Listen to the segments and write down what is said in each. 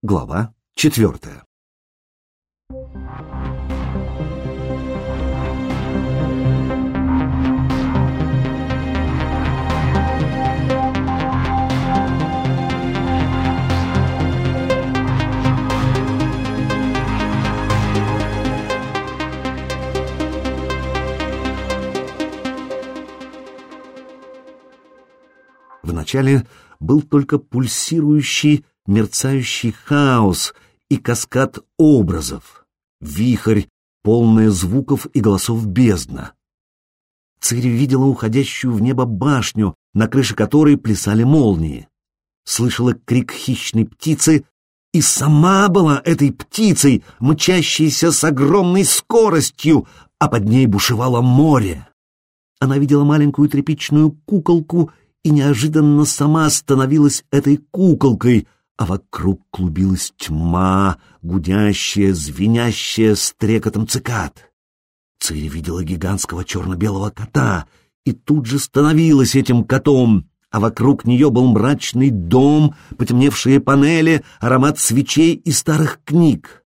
Глава четвертая. Вначале был только пульсирующий, мерцающий хаос и каскад образов, вихрь, полная звуков и голосов бездна. Цири видела уходящую в небо башню, на крыше которой плясали молнии. Слышала крик хищной птицы и сама была этой птицей, мчащейся с огромной скоростью, а под ней бушевало море. Она видела маленькую тряпичную куколку и неожиданно сама становилась этой куколкой, а вокруг клубилась тьма, гудящая, звенящая с трекотом цикад. Цири видела гигантского черно-белого кота и тут же становилась этим котом, а вокруг нее был мрачный дом, потемневшие панели, аромат свечей и старых книг.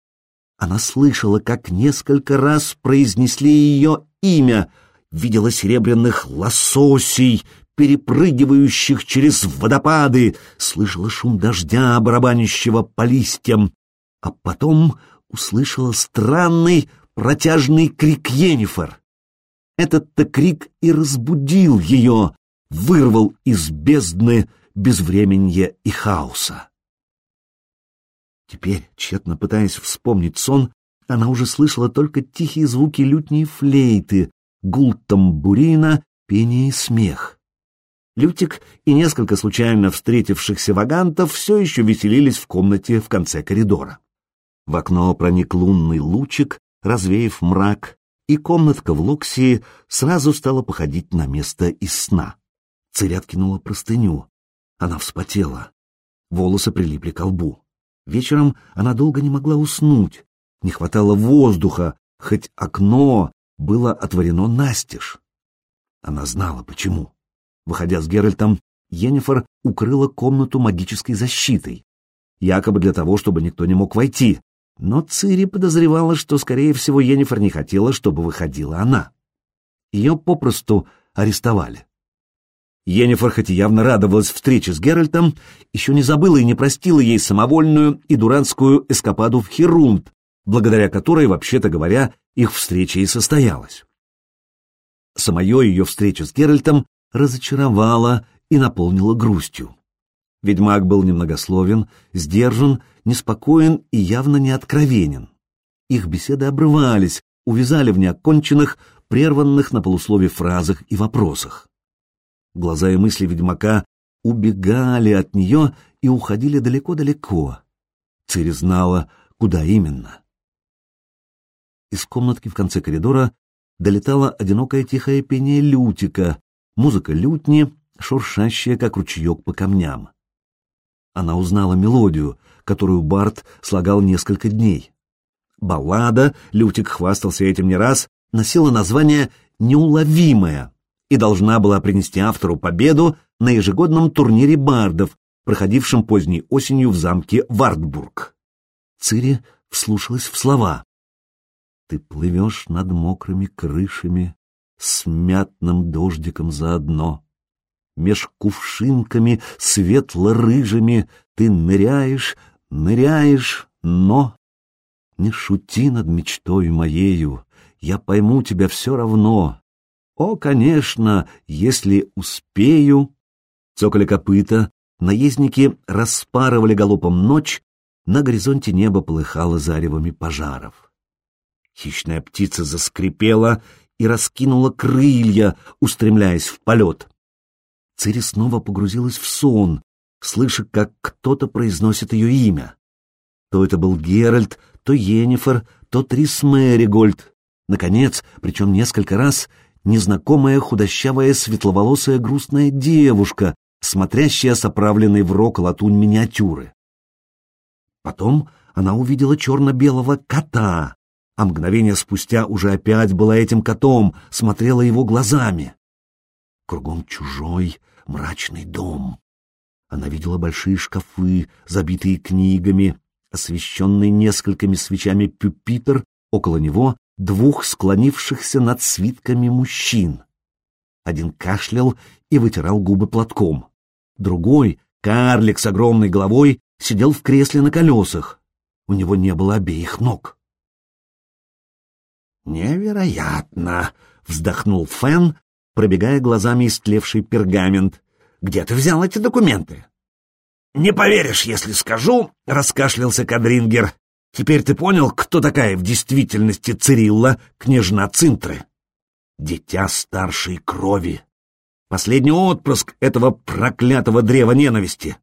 Она слышала, как несколько раз произнесли ее имя, видела серебряных лососей, перепрыгивающих через водопады, слышала шум дождя, барабанящего по листьям, а потом услышала странный протяжный крик Йеннифер. Этот-то крик и разбудил ее, вырвал из бездны безвременья и хаоса. Теперь, тщетно пытаясь вспомнить сон, она уже слышала только тихие звуки лютней флейты, гул тамбурина, пение и смех. Лютик и несколько случайно встретившихся вагантов все еще веселились в комнате в конце коридора. В окно проник лунный лучик, развеяв мрак, и комнатка в Луксии сразу стала походить на место из сна. Цирь откинула простыню. Она вспотела. Волосы прилипли к лбу. Вечером она долго не могла уснуть. Не хватало воздуха, хоть окно было отворено настежь. Она знала, почему. Выходя с Геральтом, Йеннифер укрыла комнату магической защитой, якобы для того, чтобы никто не мог войти, но Цири подозревала, что, скорее всего, Йеннифер не хотела, чтобы выходила она. Ее попросту арестовали. Йеннифер, хоть и явно радовалась встрече с Геральтом, еще не забыла и не простила ей самовольную и дурацкую эскападу в Херунд, благодаря которой, вообще-то говоря, их встреча и состоялась. Самое ее встреча с Геральтом разочаровала и наполнила грустью. Ведьмак был немногословен, сдержан, неспокоен и явно не откровенен. Их беседы обрывались, увязали в неоконченных, прерванных на полуслове фразах и вопросах. Глаза и мысли ведьмака убегали от нее и уходили далеко-далеко. Цири знала, куда именно. Из комнатки в конце коридора долетало одинокое тихое пение Лютика, музыка лютни, шуршащая, как ручеек по камням. Она узнала мелодию, которую Барт слагал несколько дней. Баллада, Лютик хвастался этим не раз, носила название «Неуловимая» и должна была принести автору победу на ежегодном турнире бардов, проходившем поздней осенью в замке Вартбург. Цири вслушалась в слова. «Ты плывешь над мокрыми крышами, с мятным дождиком заодно. Меж кувшинками светло-рыжими ты ныряешь, ныряешь, но... Не шути над мечтой моею, я пойму тебя все равно. О, конечно, если успею... Цокали копыта, наездники распарывали галопом ночь, на горизонте небо полыхало заревами пожаров. Хищная птица заскрипела и раскинула крылья, устремляясь в полет. Цири снова погрузилась в сон, слыша, как кто-то произносит ее имя. То это был Геральт, то Йеннифер, то Трис Мэригольд. Наконец, причем несколько раз, незнакомая худощавая светловолосая грустная девушка, смотрящая с оправленной в рог латунь миниатюры. Потом она увидела черно-белого кота, а мгновение спустя уже опять была этим котом, смотрела его глазами. Кругом чужой мрачный дом. Она видела большие шкафы, забитые книгами, освещенный несколькими свечами пюпитр, около него двух склонившихся над свитками мужчин. Один кашлял и вытирал губы платком. Другой, карлик с огромной головой, сидел в кресле на колесах. У него не было обеих ног. «Невероятно!» — вздохнул Фен, пробегая глазами истлевший пергамент. «Где ты взял эти документы?» «Не поверишь, если скажу», — раскашлялся Кадрингер. «Теперь ты понял, кто такая в действительности Цирилла, княжна Цинтры?» «Дитя старшей крови. Последний отпрыск этого проклятого древа ненависти.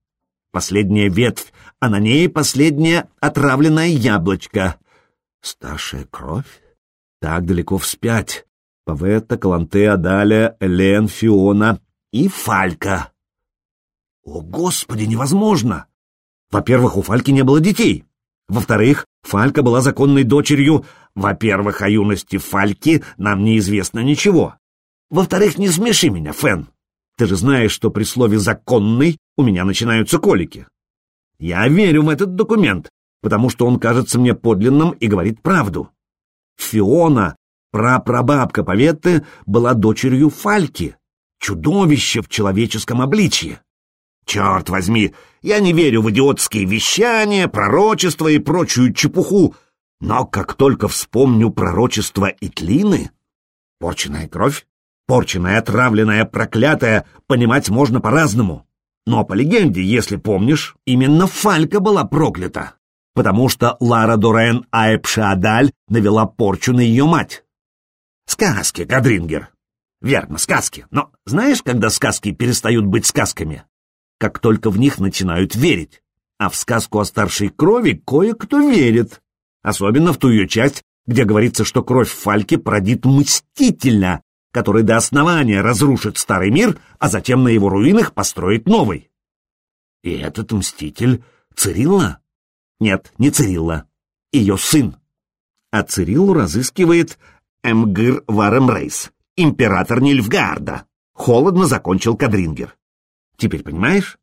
Последняя ветвь, а на ней последнее отравленное яблочко. Старшая кровь? Так далеко вспять. Паветта, Калантеа, Даля, Элен, Фиона и Фалька. О, Господи, невозможно! Во-первых, у Фальки не было детей. Во-вторых, Фалька была законной дочерью. Во-первых, о юности Фальки нам неизвестно ничего. Во-вторых, не смеши меня, Фен. Ты же знаешь, что при слове «законный» у меня начинаются колики. Я верю в этот документ, потому что он кажется мне подлинным и говорит правду. Фиона, прапрабабка Поветты, была дочерью Фальки, чудовище в человеческом обличье. Черт возьми, я не верю в идиотские вещания, пророчества и прочую чепуху, но как только вспомню пророчество Итлины, порченная кровь, порченная, отравленная, проклятая, понимать можно по-разному. Но по легенде, если помнишь, именно Фалька была проклята, потому что Лара Дорен Аэпшадаль навела порчу на ее мать. Сказки, Кадрингер. Верно, сказки. Но знаешь, когда сказки перестают быть сказками? как только в них начинают верить. А в сказку о старшей крови кое-кто верит. Особенно в ту ее часть, где говорится, что кровь Фальки породит мстительно, который до основания разрушит старый мир, а затем на его руинах построит новый. И этот мститель Цирилла? Нет, не Цирилла. Ее сын. А Цириллу разыскивает Эмгыр Варемрейс, император Нильфгаарда. Холодно закончил Кадрингер. Теперь понимаешь?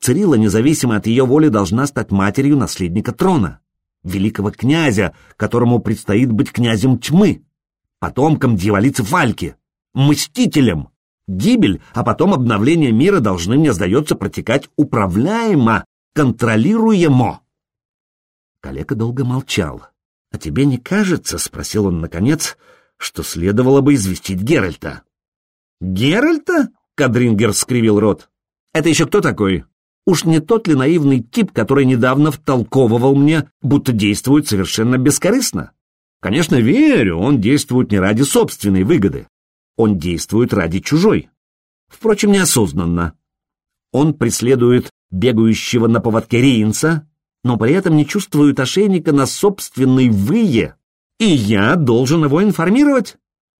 Цирилла, независимо от ее воли, должна стать матерью наследника трона, великого князя, которому предстоит быть князем тьмы, потомком дьяволицы Фальки, мстителем. Гибель, а потом обновление мира должны, мне сдается, протекать управляемо, контролируемо. Калека долго молчал. «А тебе не кажется, — спросил он наконец, — что следовало бы известить Геральта?» «Геральта?» — Кадрингер скривил рот. Это еще кто такой? Уж не тот ли наивный тип, который недавно втолковывал мне, будто действует совершенно бескорыстно? Конечно, верю, он действует не ради собственной выгоды. Он действует ради чужой. Впрочем, неосознанно. Он преследует бегающего на поводке Риинца, но при этом не чувствует ошейника на собственной вые. И я должен его информировать.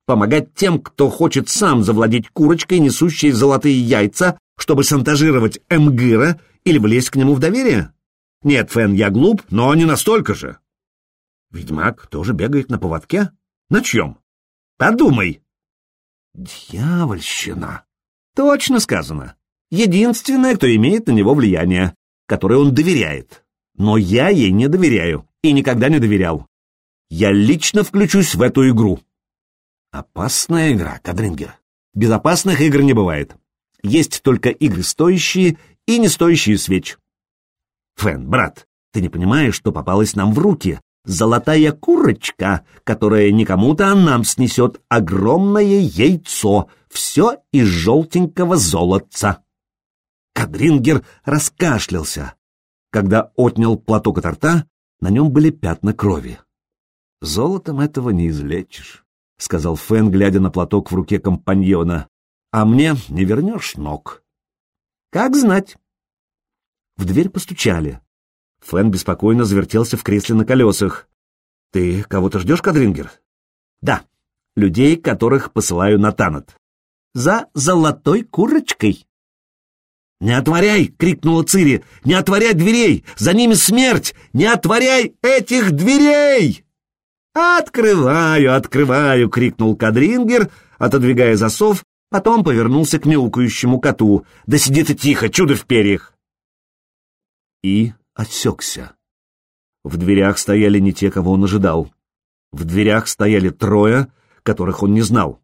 Помогать тем, кто хочет сам завладеть курочкой, несущей золотые яйца, чтобы шантажировать Эмгыра или влезть к нему в доверие? Нет, Фен, я глуп, но не настолько же. Ведьмак тоже бегает на поводке? На чем? Подумай. Дьявольщина. Точно сказано. Единственное, кто имеет на него влияние, которое он доверяет. Но я ей не доверяю и никогда не доверял. Я лично включусь в эту игру. Опасная игра, Кадрингер. Безопасных игр не бывает. Есть только игры стоящие и не стоящие свеч. Фэн, брат, ты не понимаешь, что попалась нам в руки? Золотая курочка, которая не кому-то, а нам снесет огромное яйцо, все из желтенького золотца. Кадрингер раскашлялся. Когда отнял платок от рта, на нем были пятна крови. «Золотом этого не излечишь», — сказал Фэн, глядя на платок в руке компаньона а мне не вернешь ног. Как знать. В дверь постучали. Фэн беспокойно завертелся в кресле на колесах. Ты кого-то ждешь, Кадрингер? Да, людей, которых посылаю на Танат. За золотой курочкой. «Не отворяй!» — крикнула Цири. «Не отворяй дверей! За ними смерть! Не отворяй этих дверей!» «Открываю, открываю!» — крикнул Кадрингер, отодвигая засов Потом повернулся к мяукающему коту. «Да сиди ты тихо, чудо в перьях!» И осекся. В дверях стояли не те, кого он ожидал. В дверях стояли трое, которых он не знал.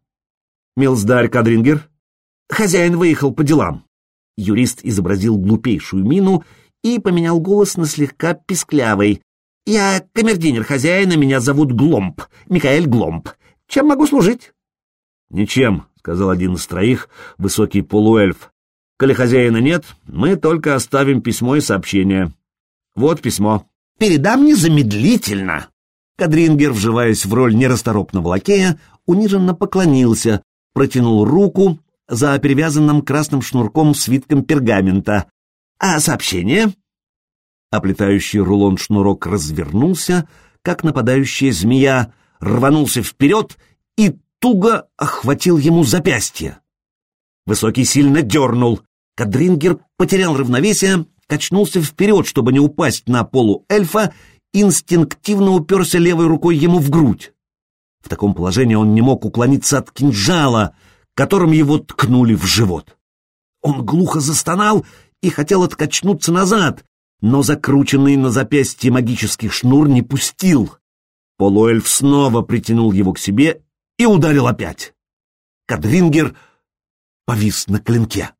Милздарь Кадрингер? Хозяин выехал по делам. Юрист изобразил глупейшую мину и поменял голос на слегка писклявый. «Я камердинер хозяина, меня зовут Гломб, Микаэль Гломб. Чем могу служить?» «Ничем», — сказал один из троих, высокий полуэльф. «Коли хозяина нет, мы только оставим письмо и сообщение. Вот письмо». «Передам незамедлительно!» Кадрингер, вживаясь в роль нерасторопного лакея, униженно поклонился, протянул руку за перевязанным красным шнурком свитком пергамента. «А сообщение?» Оплетающий рулон шнурок развернулся, как нападающая змея, рванулся вперед и туго охватил ему запястье. Высокий сильно дернул. Кадрингер потерял равновесие, качнулся вперед, чтобы не упасть на полу эльфа, инстинктивно уперся левой рукой ему в грудь. В таком положении он не мог уклониться от кинжала, которым его ткнули в живот. Он глухо застонал и хотел откачнуться назад, но закрученный на запястье магический шнур не пустил. Полуэльф снова притянул его к себе и ударил опять. Кадрингер повис на клинке.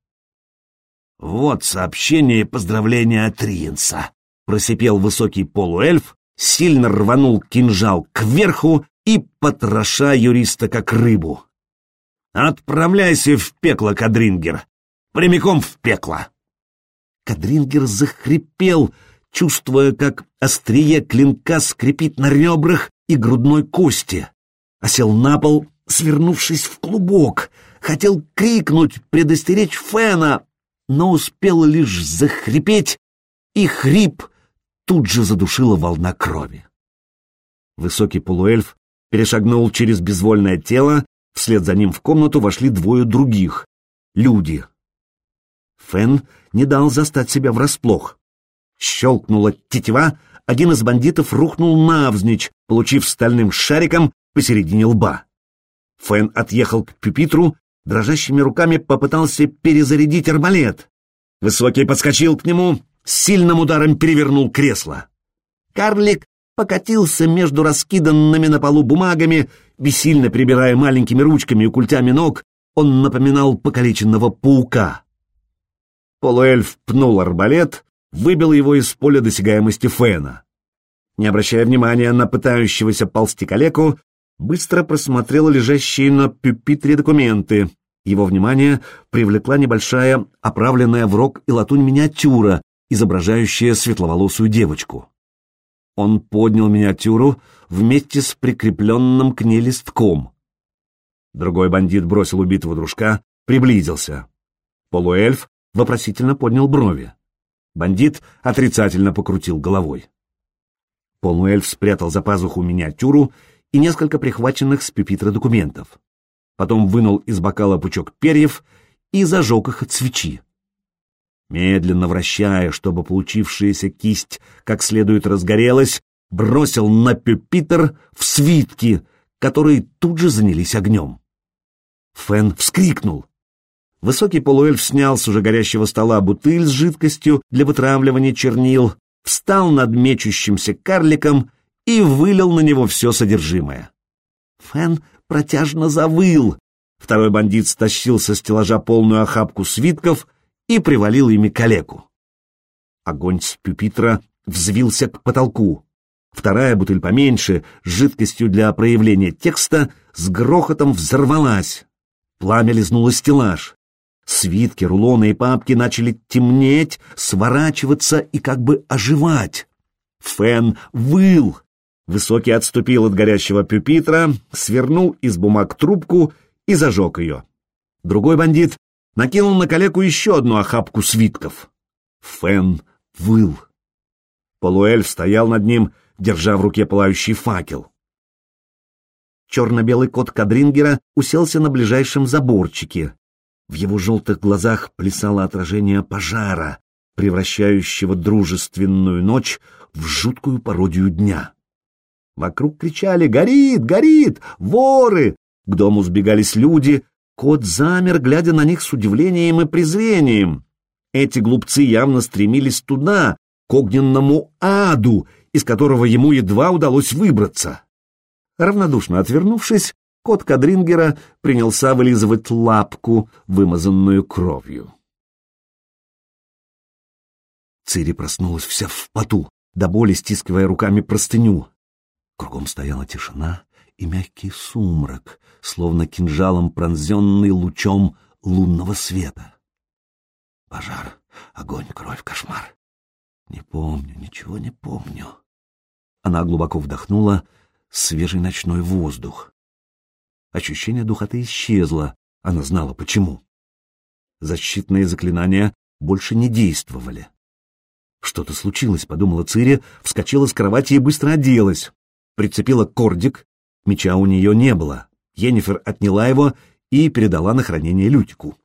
«Вот сообщение и поздравление от Риенса», — просипел высокий полуэльф, сильно рванул кинжал кверху и потроша юриста как рыбу. «Отправляйся в пекло, Кадрингер! Прямиком в пекло!» Кадрингер захрипел, чувствуя, как острие клинка скрипит на ребрах и грудной кости. Осел на пол, свернувшись в клубок, хотел крикнуть, предостеречь Фена, но успел лишь захрипеть, и хрип тут же задушила волна крови. Высокий полуэльф перешагнул через безвольное тело, вслед за ним в комнату вошли двое других — люди. Фен не дал застать себя врасплох. Щелкнула тетива, один из бандитов рухнул навзничь, получив стальным шариком посередине лба. Фен отъехал к пюпитру, дрожащими руками попытался перезарядить арбалет. Высокий подскочил к нему, сильным ударом перевернул кресло. Карлик покатился между раскиданными на полу бумагами, бессильно прибирая маленькими ручками и культями ног, он напоминал покалеченного паука. Полуэльф пнул арбалет, выбил его из поля досягаемости Фена. Не обращая внимания на пытающегося ползти калеку, быстро просмотрел лежащие на пюпитре документы. Его внимание привлекла небольшая, оправленная в рог и латунь миниатюра, изображающая светловолосую девочку. Он поднял миниатюру вместе с прикрепленным к ней листком. Другой бандит бросил убитого дружка, приблизился. Полуэльф вопросительно поднял брови. Бандит отрицательно покрутил головой. Полуэльф спрятал за пазуху миниатюру и несколько прихваченных с пюпитра документов. Потом вынул из бокала пучок перьев и зажег их от свечи. Медленно вращая, чтобы получившаяся кисть как следует разгорелась, бросил на пюпитр в свитки, которые тут же занялись огнем. Фен вскрикнул. Высокий полуэльф снял с уже горящего стола бутыль с жидкостью для вытравливания чернил, встал над мечущимся карликом и вылил на него все содержимое. Фен протяжно завыл. Второй бандит стащил со стеллажа полную охапку свитков и привалил ими калеку. Огонь с пюпитра взвился к потолку. Вторая бутыль поменьше, с жидкостью для проявления текста, с грохотом взорвалась. Пламя лизнуло стеллаж. Свитки, рулоны и папки начали темнеть, сворачиваться и как бы оживать. Фен выл. Высокий отступил от горящего пюпитра, свернул из бумаг трубку и зажег ее. Другой бандит накинул на калеку еще одну охапку свитков. Фен выл. Полуэльф стоял над ним, держа в руке пылающий факел. Черно-белый кот Кадрингера уселся на ближайшем заборчике. В его желтых глазах плясало отражение пожара, превращающего дружественную ночь в жуткую пародию дня. Вокруг кричали «Горит! Горит! Воры!» К дому сбегались люди. Кот замер, глядя на них с удивлением и презрением. Эти глупцы явно стремились туда, к огненному аду, из которого ему едва удалось выбраться. Равнодушно отвернувшись, кот Кадрингера принялся вылизывать лапку, вымазанную кровью. Цири проснулась вся в поту, до боли стискивая руками простыню. Кругом стояла тишина и мягкий сумрак, словно кинжалом пронзенный лучом лунного света. Пожар, огонь, кровь, кошмар. Не помню, ничего не помню. Она глубоко вдохнула свежий ночной воздух. Ощущение духоты исчезло, она знала почему. Защитные заклинания больше не действовали. Что-то случилось, подумала Цири, вскочила с кровати и быстро оделась. Прицепила кордик, меча у нее не было. Енифер отняла его и передала на хранение Лютику.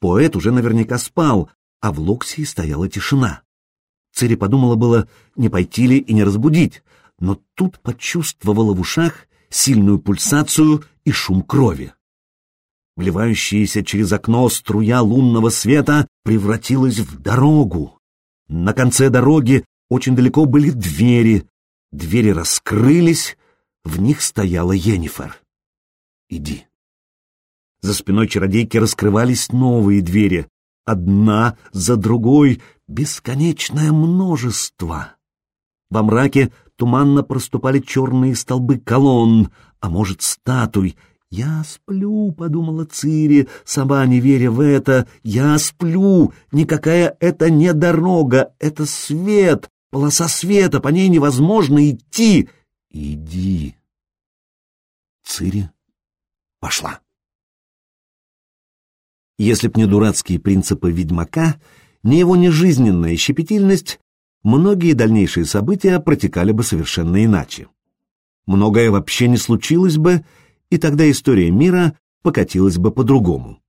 Поэт уже наверняка спал, а в Локсии стояла тишина. Цири подумала было, не пойти ли и не разбудить, но тут почувствовала в ушах сильную пульсацию и шум крови. Вливающаяся через окно струя лунного света превратилась в дорогу. На конце дороги очень далеко были двери. Двери раскрылись, в них стояла Енифер. «Иди». За спиной чародейки раскрывались новые двери, одна за другой, бесконечное множество. Во мраке туманно проступали черные столбы колонн, а может, статуй, «Я сплю», — подумала Цири, сама не веря в это. «Я сплю! Никакая это не дорога, это свет, полоса света, по ней невозможно идти!» «Иди!» Цири пошла. Если б не дурацкие принципы ведьмака, не его нежизненная щепетильность, многие дальнейшие события протекали бы совершенно иначе. Многое вообще не случилось бы, и тогда история мира покатилась бы по-другому.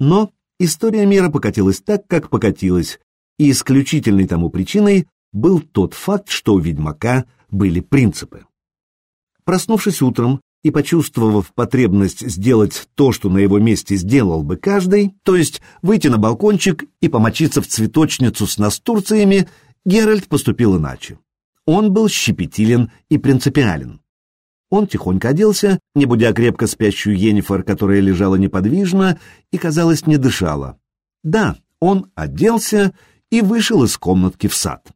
Но история мира покатилась так, как покатилась, и исключительной тому причиной был тот факт, что у ведьмака были принципы. Проснувшись утром и почувствовав потребность сделать то, что на его месте сделал бы каждый, то есть выйти на балкончик и помочиться в цветочницу с настурциями, Геральт поступил иначе. Он был щепетилен и принципиален. Он тихонько оделся, не будя крепко спящую Енифер, которая лежала неподвижно и, казалось, не дышала. Да, он оделся и вышел из комнатки в сад.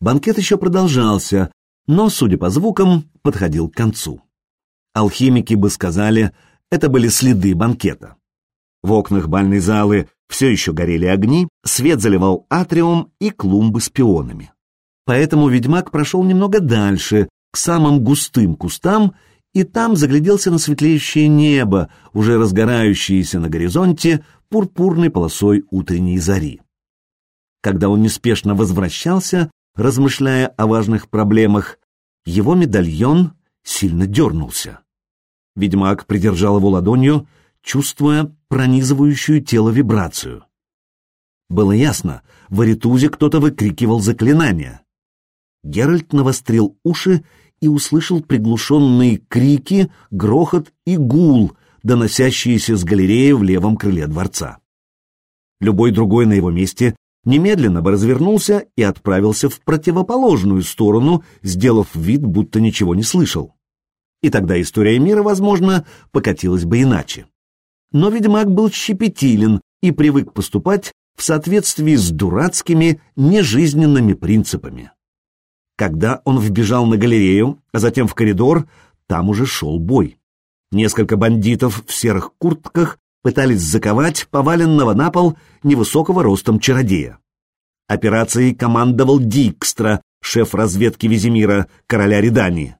Банкет еще продолжался, но, судя по звукам, подходил к концу. Алхимики бы сказали, это были следы банкета. В окнах бальной залы все еще горели огни, свет заливал атриум и клумбы с пионами. Поэтому ведьмак прошел немного дальше, к самым густым кустам и там загляделся на светлеющее небо, уже разгорающееся на горизонте пурпурной полосой утренней зари. Когда он неспешно возвращался, размышляя о важных проблемах, его медальон сильно дернулся. Ведьмак придержал его ладонью, чувствуя пронизывающую тело вибрацию. Было ясно, в Аритузе кто-то выкрикивал заклинания. Геральт навострил уши и услышал приглушенные крики, грохот и гул, доносящиеся с галереи в левом крыле дворца. Любой другой на его месте немедленно бы развернулся и отправился в противоположную сторону, сделав вид, будто ничего не слышал. И тогда история мира, возможно, покатилась бы иначе. Но ведьмак был щепетилен и привык поступать в соответствии с дурацкими, нежизненными принципами. Когда он вбежал на галерею, а затем в коридор, там уже шел бой. Несколько бандитов в серых куртках пытались заковать поваленного на пол невысокого ростом чародея. Операцией командовал Дикстра, шеф разведки Визимира, короля Редании.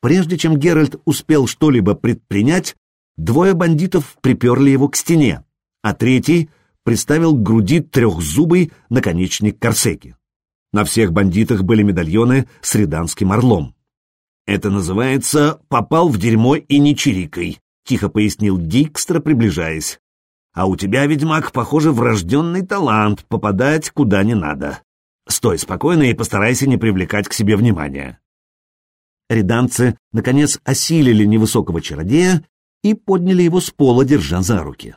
Прежде чем Геральт успел что-либо предпринять, двое бандитов приперли его к стене, а третий приставил к груди трехзубый наконечник корсеки. На всех бандитах были медальоны с риданским орлом. «Это называется «попал в дерьмо и не чирикай», — тихо пояснил Дикстра, приближаясь. «А у тебя, ведьмак, похоже, врожденный талант попадать куда не надо. Стой спокойно и постарайся не привлекать к себе внимания». Риданцы, наконец, осилили невысокого чародея и подняли его с пола, держа за руки.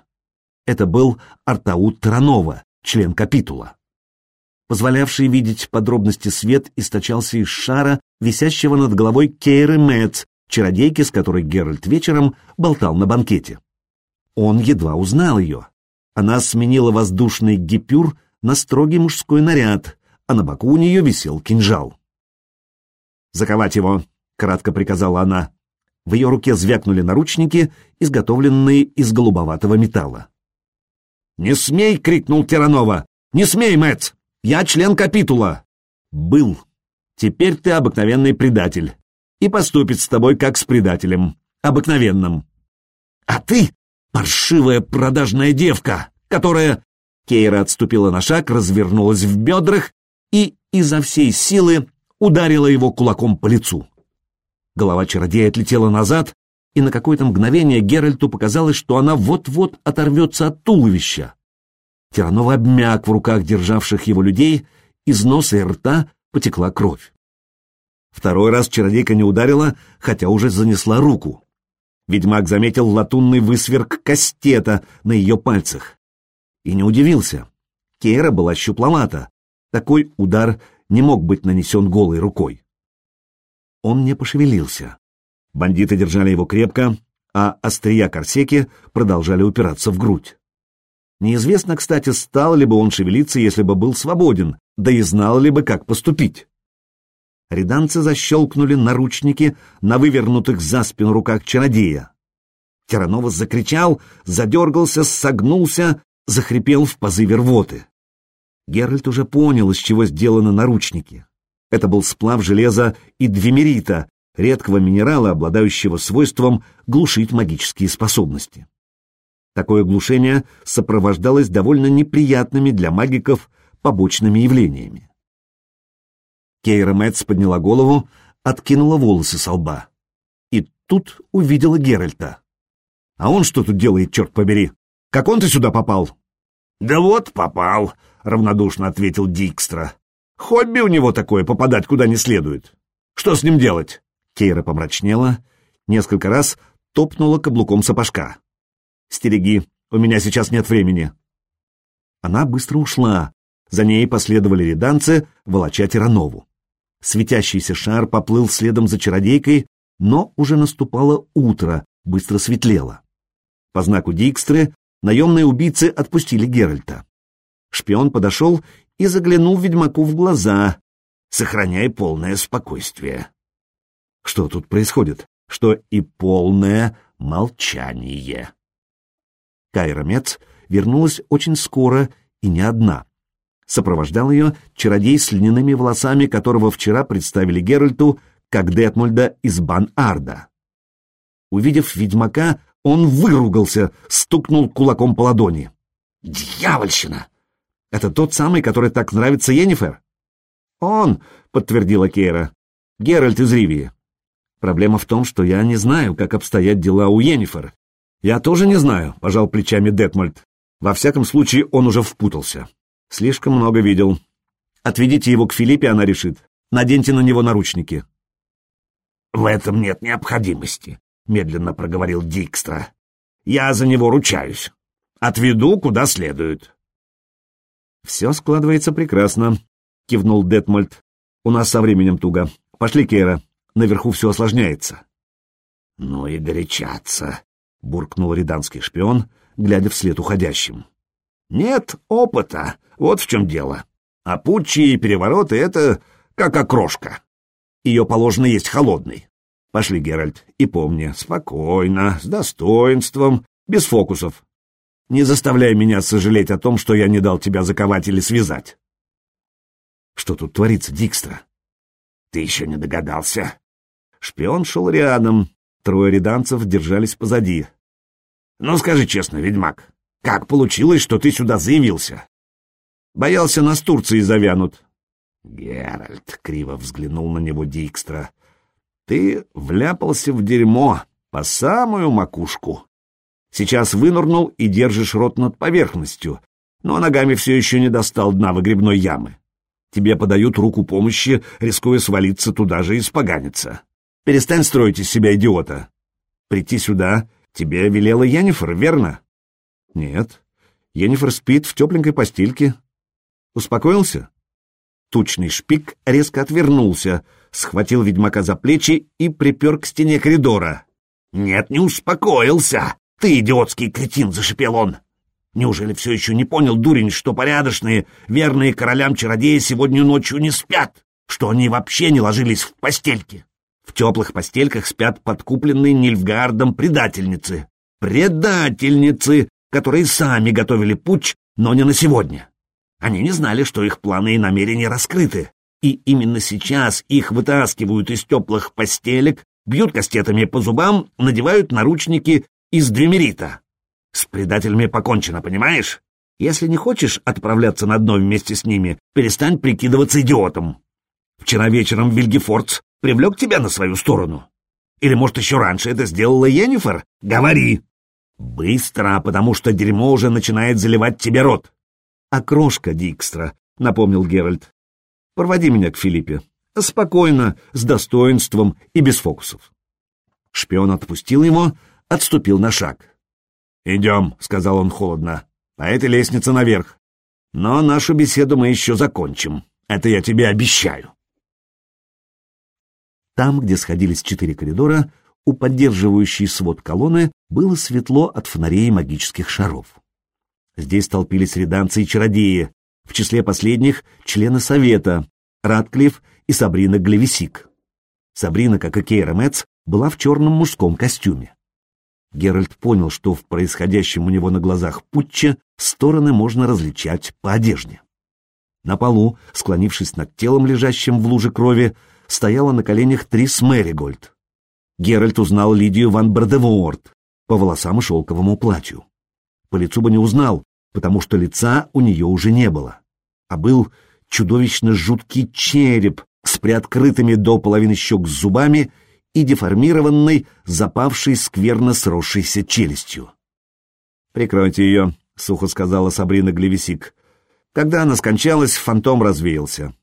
Это был Артаут Таранова, член капитула. Позволявший видеть подробности свет источался из шара, висящего над головой Кейры Мэтт, чародейки, с которой Геральт вечером болтал на банкете. Он едва узнал ее. Она сменила воздушный гипюр на строгий мужской наряд, а на боку у нее висел кинжал. «Заковать его!» — кратко приказала она. В ее руке звякнули наручники, изготовленные из голубоватого металла. «Не смей!» — крикнул Тиранова. «Не смей, Мэтт! Я член капитула!» «Был. Теперь ты обыкновенный предатель. И поступит с тобой как с предателем. Обыкновенным. А ты — паршивая продажная девка, которая...» Кейра отступила на шаг, развернулась в бедрах и изо всей силы ударила его кулаком по лицу. Голова чародея отлетела назад, и на какое-то мгновение Геральту показалось, что она вот-вот оторвется от туловища. Тиранов обмяк в руках державших его людей, из носа и рта потекла кровь. Второй раз чародейка не ударила, хотя уже занесла руку. Ведьмак заметил латунный высверк кастета на ее пальцах. И не удивился. Кейра была щупловата. Такой удар не мог быть нанесен голой рукой. Он не пошевелился. Бандиты держали его крепко, а острия корсеки продолжали упираться в грудь. Неизвестно, кстати, стал ли бы он шевелиться, если бы был свободен, да и знал ли бы, как поступить. Реданцы защелкнули наручники на вывернутых за спину руках чародея. Тиранова закричал, задергался, согнулся, захрипел в позыве рвоты. Геральт уже понял, из чего сделаны наручники. Это был сплав железа и двемерита, редкого минерала, обладающего свойством глушить магические способности. Такое глушение сопровождалось довольно неприятными для магиков побочными явлениями. Кейра Мэтс подняла голову, откинула волосы со лба. И тут увидела Геральта. «А он что тут делает, черт побери? Как он-то сюда попал?» «Да вот попал», — равнодушно ответил Дикстра. «Хобби у него такое — попадать куда не следует. Что с ним делать?» Кейра помрачнела, несколько раз топнула каблуком сапожка. «Стереги, у меня сейчас нет времени». Она быстро ушла. За ней последовали реданцы, волоча Тиранову. Светящийся шар поплыл следом за чародейкой, но уже наступало утро, быстро светлело. По знаку Дикстры наемные убийцы отпустили Геральта. Шпион подошел и заглянул ведьмаку в глаза, сохраняя полное спокойствие. Что тут происходит? Что и полное молчание. Кайра Мец вернулась очень скоро и не одна. Сопровождал ее чародей с льняными волосами, которого вчера представили Геральту как Детмольда из Бан-Арда. Увидев ведьмака, он выругался, стукнул кулаком по ладони. «Дьявольщина! Это тот самый, который так нравится Йеннифер?» «Он», — подтвердила Кейра, — «Геральт из Ривии. Проблема в том, что я не знаю, как обстоят дела у Йеннифер. Я тоже не знаю, пожал плечами Детмольд. Во всяком случае, он уже впутался. Слишком много видел. Отведите его к Филиппе, она решит. Наденьте на него наручники. В этом нет необходимости, медленно проговорил Дикстра. Я за него ручаюсь. Отведу куда следует. Все складывается прекрасно, кивнул Детмольд. У нас со временем туго. Пошли, Кейра. Наверху все осложняется. — Ну и горячаться, — буркнул риданский шпион, глядя вслед уходящим. — Нет опыта, вот в чем дело. А путчи и перевороты — это как окрошка. Ее положено есть холодной. Пошли, Геральт, и помни, спокойно, с достоинством, без фокусов. Не заставляй меня сожалеть о том, что я не дал тебя заковать или связать. Что тут творится, Дикстра? Ты еще не догадался? Шпион шел рядом, трое реданцев держались позади. Ну, скажи честно, ведьмак, как получилось, что ты сюда заявился? Боялся, нас Турции завянут. Геральт криво взглянул на него Дикстра. Ты вляпался в дерьмо по самую макушку. Сейчас вынырнул и держишь рот над поверхностью, но ногами все еще не достал дна выгребной ямы. Тебе подают руку помощи, рискуя свалиться туда же и испоганиться. Перестань строить из себя идиота. Прийти сюда тебе велела Янифер, верно? Нет. Янифер спит в тепленькой постельке. Успокоился? Тучный шпик резко отвернулся, схватил ведьмака за плечи и припер к стене коридора. «Нет, не успокоился! Ты идиотский кретин!» — зашипел он. «Неужели все еще не понял, дурень, что порядочные, верные королям чародеи сегодня ночью не спят? Что они вообще не ложились в постельки?» В теплых постельках спят подкупленные Нильфгардом предательницы. Предательницы, которые сами готовили путь, но не на сегодня. Они не знали, что их планы и намерения раскрыты, и именно сейчас их вытаскивают из теплых постелек, бьют кастетами по зубам, надевают наручники из двемерита. С предателями покончено, понимаешь? Если не хочешь отправляться на дно вместе с ними, перестань прикидываться идиотом. Вчера вечером Вильгефордс привлек тебя на свою сторону? Или, может, еще раньше это сделала Йеннифер? Говори!» «Быстро, потому что дерьмо уже начинает заливать тебе рот!» «А крошка Дикстра», — напомнил Геральт. «Проводи меня к Филиппе. Спокойно, с достоинством и без фокусов». Шпион отпустил его, отступил на шаг. «Идем», — сказал он холодно, — «по этой лестнице наверх. Но нашу беседу мы еще закончим. Это я тебе обещаю». Там, где сходились четыре коридора, у поддерживающей свод колонны было светло от фонарей магических шаров. Здесь толпились реданцы и чародеи, в числе последних — члены Совета, Радклифф и Сабрина Глевисик. Сабрина, как и Кейра Мэтц, была в черном мужском костюме. Геральт понял, что в происходящем у него на глазах путче стороны можно различать по одежде. На полу, склонившись над телом, лежащим в луже крови, стояла на коленях Трис Мэригольд. Геральт узнал Лидию ван Бардевуорт по волосам и шелковому платью. По лицу бы не узнал, потому что лица у нее уже не было, а был чудовищно жуткий череп с приоткрытыми до половины щек зубами и деформированной, запавшей скверно сросшейся челюстью. «Прикройте ее», — сухо сказала Сабрина Глевисик. Когда она скончалась, фантом развеялся.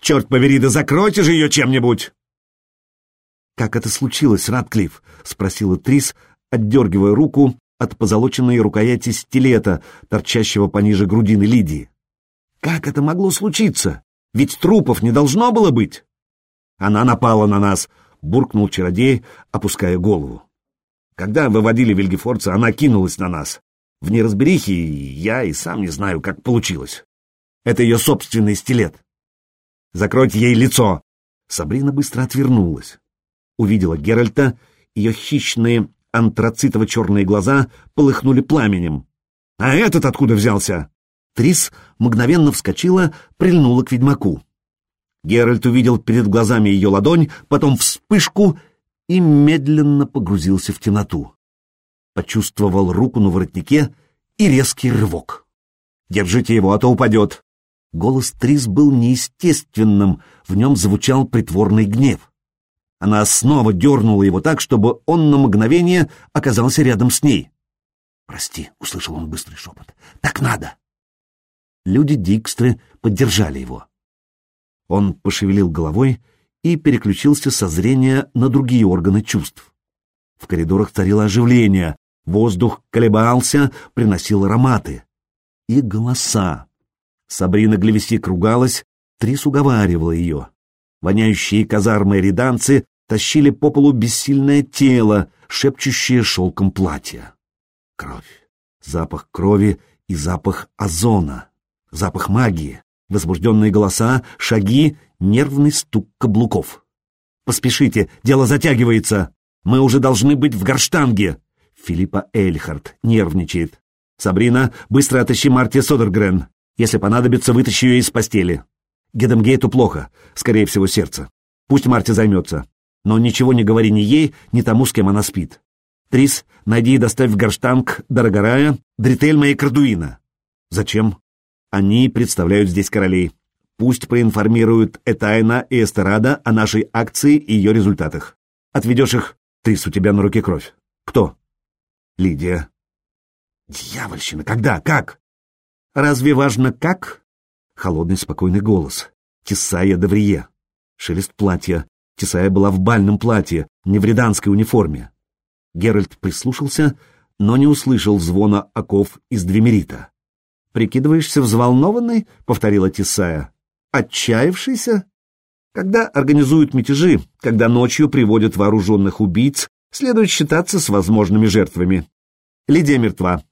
Черт побери, да закройте же ее чем-нибудь!» «Как это случилось, Радклифф?» — спросила Трис, отдергивая руку от позолоченной рукояти стилета, торчащего пониже грудины Лидии. «Как это могло случиться? Ведь трупов не должно было быть!» «Она напала на нас!» — буркнул чародей, опуская голову. «Когда выводили Вильгефорца, она кинулась на нас. В неразберихе я и сам не знаю, как получилось. Это ее собственный стилет. Закройте ей лицо!» Сабрина быстро отвернулась. Увидела Геральта, ее хищные антрацитово-черные глаза полыхнули пламенем. «А этот откуда взялся?» Трис мгновенно вскочила, прильнула к ведьмаку. Геральт увидел перед глазами ее ладонь, потом вспышку и медленно погрузился в темноту. Почувствовал руку на воротнике и резкий рывок. «Держите его, а то упадет!» Голос Трис был неестественным, в нем звучал притворный гнев. Она снова дернула его так, чтобы он на мгновение оказался рядом с ней. «Прости», — услышал он быстрый шепот, — «так надо». Люди Дикстры поддержали его. Он пошевелил головой и переключился со зрения на другие органы чувств. В коридорах царило оживление, воздух колебался, приносил ароматы. И голоса. Сабрина Глевесик ругалась, Трис уговаривала ее. Воняющие казармы реданцы тащили по полу бессильное тело, шепчущее шелком платья. Кровь. Запах крови и запах озона. Запах магии. Возбужденные голоса, шаги, нервный стук каблуков. «Поспешите, дело затягивается! Мы уже должны быть в горштанге!» Филиппа Эльхард нервничает. «Сабрина, быстро отыщи Марти Содергрен. Если понадобится, вытащи ее из постели. Гедемгейту плохо, скорее всего, сердце. Пусть Марти займется. Но ничего не говори ни ей, ни тому, с кем она спит. Трис, найди и доставь в Горштанг Дорогорая, Дрительма и Кардуина. Зачем? Они представляют здесь королей. Пусть проинформируют Этайна и Эстерада о нашей акции и ее результатах. Отведешь их, Трис, у тебя на руке кровь. Кто? Лидия. Дьявольщина, когда, как? Разве важно как? Холодный спокойный голос. Тесая Деврие. Шелест платья. Тесая была в бальном платье, не в риданской униформе. Геральт прислушался, но не услышал звона оков из двемерита. «Прикидываешься взволнованной?» — повторила Тесая. Отчаявшийся? Когда организуют мятежи, когда ночью приводят вооруженных убийц, следует считаться с возможными жертвами. Лидия мертва.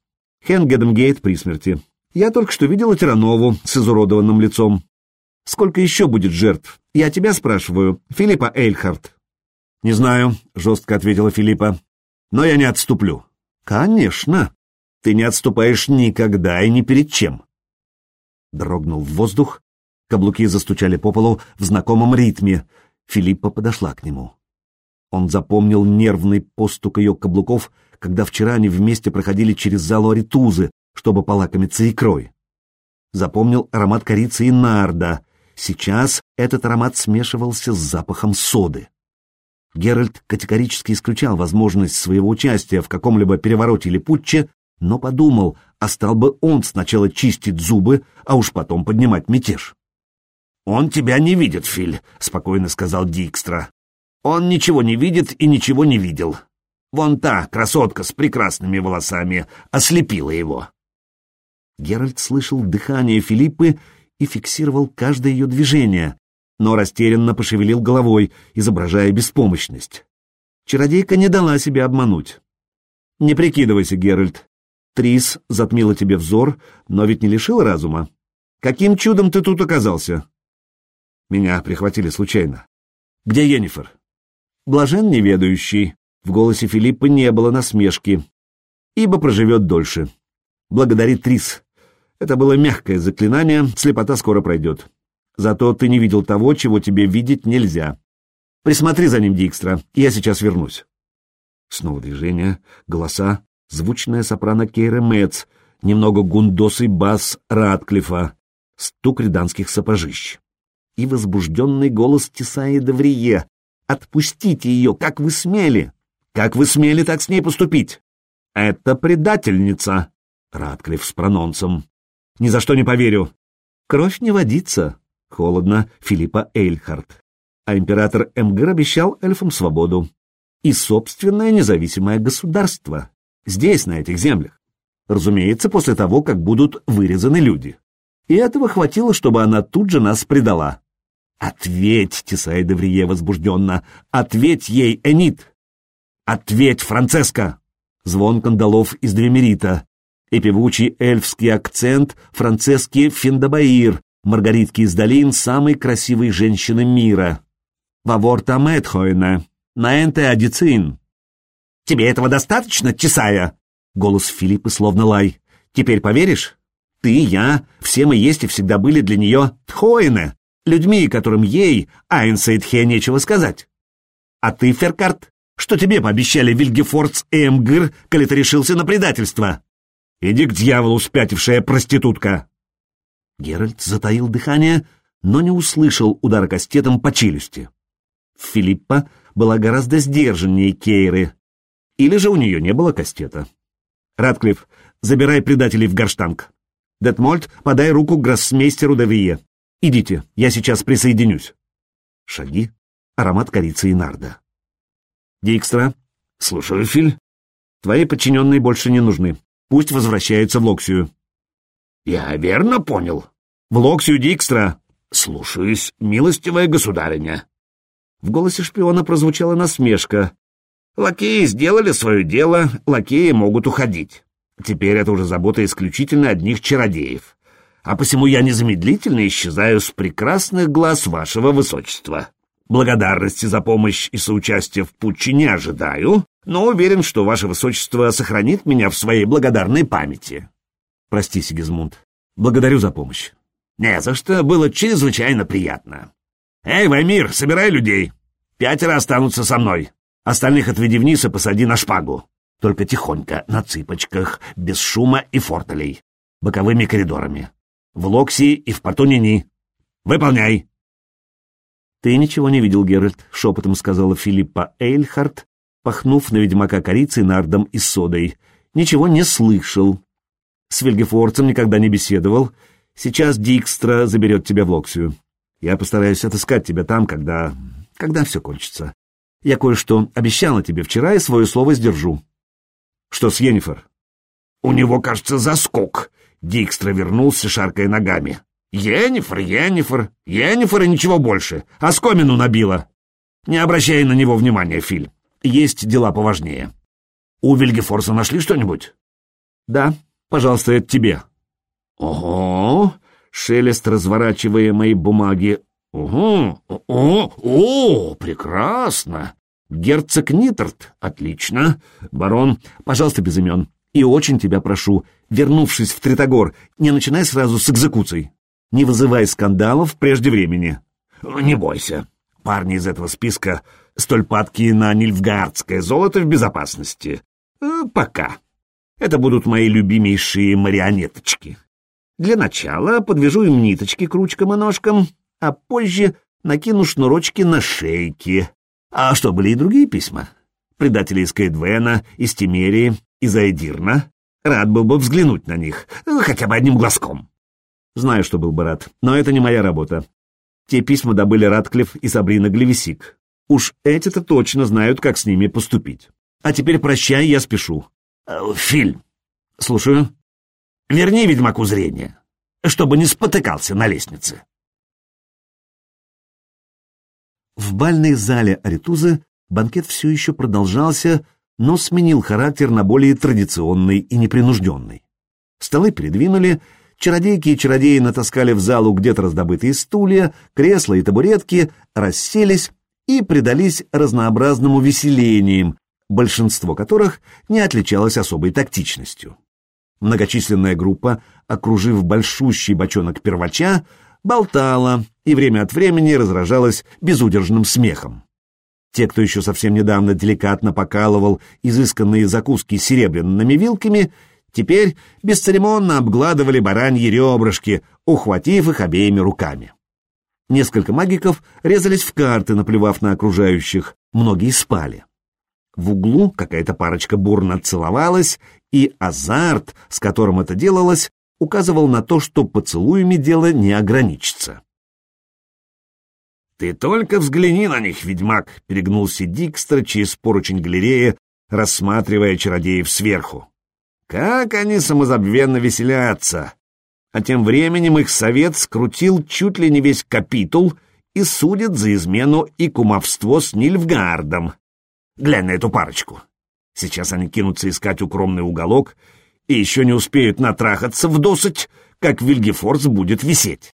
Хенгедемгейт при смерти. Я только что видела Тиранову с изуродованным лицом. Сколько еще будет жертв? Я тебя спрашиваю, Филиппа Эйльхарт. Не знаю, жестко ответила Филиппа. Но я не отступлю. Конечно. Ты не отступаешь никогда и ни перед чем. Дрогнул в воздух, каблуки застучали по полу в знакомом ритме. Филиппа подошла к нему. Он запомнил нервный постук ее каблуков, когда вчера они вместе проходили через залу Аритузы, чтобы полакомиться икрой. Запомнил аромат корицы и нарда. Сейчас этот аромат смешивался с запахом соды. Геральт категорически исключал возможность своего участия в каком-либо перевороте или путче, но подумал, а стал бы он сначала чистить зубы, а уж потом поднимать мятеж. «Он тебя не видит, Филь», — спокойно сказал Дикстра. «Он ничего не видит и ничего не видел. Вон та красотка с прекрасными волосами ослепила его». Геральт слышал дыхание Филиппы и фиксировал каждое ее движение, но растерянно пошевелил головой, изображая беспомощность. Чародейка не дала себя обмануть. «Не прикидывайся, Геральт. Трис затмила тебе взор, но ведь не лишила разума. Каким чудом ты тут оказался?» «Меня прихватили случайно. Где Енифер?» «Блажен неведающий». В голосе Филиппа не было насмешки, ибо проживет дольше. «Благодари Трис. Это было мягкое заклинание, слепота скоро пройдет. Зато ты не видел того, чего тебе видеть нельзя. Присмотри за ним, Дикстра, я сейчас вернусь. Снова движение, голоса, звучная сопрано Кейра Мэтц, немного гундосый бас Радклифа, стук риданских сапожищ. И возбужденный голос Тесаи Деврие. «Отпустите ее! Как вы смели! Как вы смели так с ней поступить?» «Это предательница!» Радклифф с прононсом. «Ни за что не поверю!» «Кровь не водится!» Холодно Филиппа Эйльхарт. А император Эмгер обещал эльфам свободу и собственное независимое государство здесь, на этих землях. Разумеется, после того, как будут вырезаны люди. И этого хватило, чтобы она тут же нас предала. «Ответь!» — Тесай Деврие возбужденно. «Ответь ей, Энит!» «Ответь, Францеска!» Звон кандалов из Двемерита и певучий эльфский акцент Францески Финдабаир, Маргаритки из долин самой красивой женщины мира. Ваворта Мэтхойна, Наэнте Адицин. «Тебе этого достаточно, Чесая?» Голос Филиппа словно лай. «Теперь поверишь? Ты, я, все мы есть и всегда были для нее Тхоине, людьми, которым ей, Айнсейдхе, нечего сказать. А ты, Феркарт, что тебе пообещали Вильгефордс и Эмгыр, коли ты решился на предательство? Иди к дьяволу, спятившая проститутка!» Геральт затаил дыхание, но не услышал удара кастетом по челюсти. Филиппа была гораздо сдержаннее Кейры, или же у нее не было кастета. «Ратклифф, забирай предателей в горштанг. Детмольд, подай руку гроссмейстеру Давие. Идите, я сейчас присоединюсь». Шаги, аромат корицы и нарда. «Дикстра?» «Слушаю, Филь. Твои подчиненные больше не нужны. Пусть возвращаются в Локсию. «Я верно понял?» «В Локсию Дикстра!» «Слушаюсь, милостивая государыня!» В голосе шпиона прозвучала насмешка. «Лакеи сделали свое дело, лакеи могут уходить. Теперь это уже забота исключительно одних чародеев. А посему я незамедлительно исчезаю с прекрасных глаз вашего высочества. Благодарности за помощь и соучастие в путче не ожидаю, но уверен, что ваше высочество сохранит меня в своей благодарной памяти. Прости, Сигизмунд. Благодарю за помощь. Не за что, было чрезвычайно приятно. Эй, Ваймир, собирай людей. Пятеро останутся со мной. Остальных отведи вниз и посади на шпагу. Только тихонько, на цыпочках, без шума и фортелей. Боковыми коридорами. В Локси и в Портунини. Выполняй. Ты ничего не видел, Геральт, шепотом сказала Филиппа Эйльхарт, пахнув на ведьмака корицей, нардом и содой. Ничего не слышал. С Вильгефорцем никогда не беседовал. Сейчас Дикстра заберет тебя в Локсию. Я постараюсь отыскать тебя там, когда... когда все кончится. Я кое-что обещала тебе вчера и свое слово сдержу. Что с Йеннифер? У него, кажется, заскок. Дикстра вернулся, шаркая ногами. Енифер, Енифер, Енифер и ничего больше. Оскомину набила. Не обращай на него внимания, Филь. Есть дела поважнее. У Вильгефорса нашли что-нибудь? Да, пожалуйста, это тебе. Ого! Шелест разворачиваемой бумаги. Ого! О, о, прекрасно! Герцог Ниттерт, отлично. Барон, пожалуйста, без имен. И очень тебя прошу, вернувшись в Тритогор, не начинай сразу с экзекуций. Не вызывай скандалов прежде времени. Не бойся. Парни из этого списка столь падкие на нильфгардское золото в безопасности. Э, пока. Это будут мои любимейшие марионеточки. Для начала подвяжу им ниточки к ручкам и ножкам, а позже накину шнурочки на шейки. А что, были и другие письма? Предатели из Кейдвена, из Тимерии, из Айдирна. Рад был бы взглянуть на них, э, хотя бы одним глазком. Знаю, что был бы рад, но это не моя работа. Те письма добыли Радклифф и Сабрина Глевисик. Уж эти-то точно знают, как с ними поступить. А теперь прощай, я спешу. Э, фильм. Слушаю. Верни ведьмаку зрение, чтобы не спотыкался на лестнице. В бальной зале Аритузы банкет все еще продолжался, но сменил характер на более традиционный и непринужденный. Столы передвинули, чародейки и чародеи натаскали в залу где-то раздобытые стулья, кресла и табуретки, расселись и предались разнообразному веселениям, большинство которых не отличалось особой тактичностью. Многочисленная группа, окружив большущий бочонок первача, болтала и время от времени разражалась безудержным смехом. Те, кто еще совсем недавно деликатно покалывал изысканные закуски серебряными вилками, теперь бесцеремонно обгладывали бараньи ребрышки, ухватив их обеими руками. Несколько магиков резались в карты, наплевав на окружающих, многие спали. В углу какая-то парочка бурно целовалась, и азарт, с которым это делалось, указывал на то, что поцелуями дело не ограничится. «Ты только взгляни на них, ведьмак!» — перегнулся Дикстра через поручень галереи, рассматривая чародеев сверху. «Как они самозабвенно веселятся!» А тем временем их совет скрутил чуть ли не весь капитул и судит за измену и кумовство с Нильфгардом. Глянь на эту парочку. Сейчас они кинутся искать укромный уголок и еще не успеют натрахаться в досыть, как Вильгефорс будет висеть.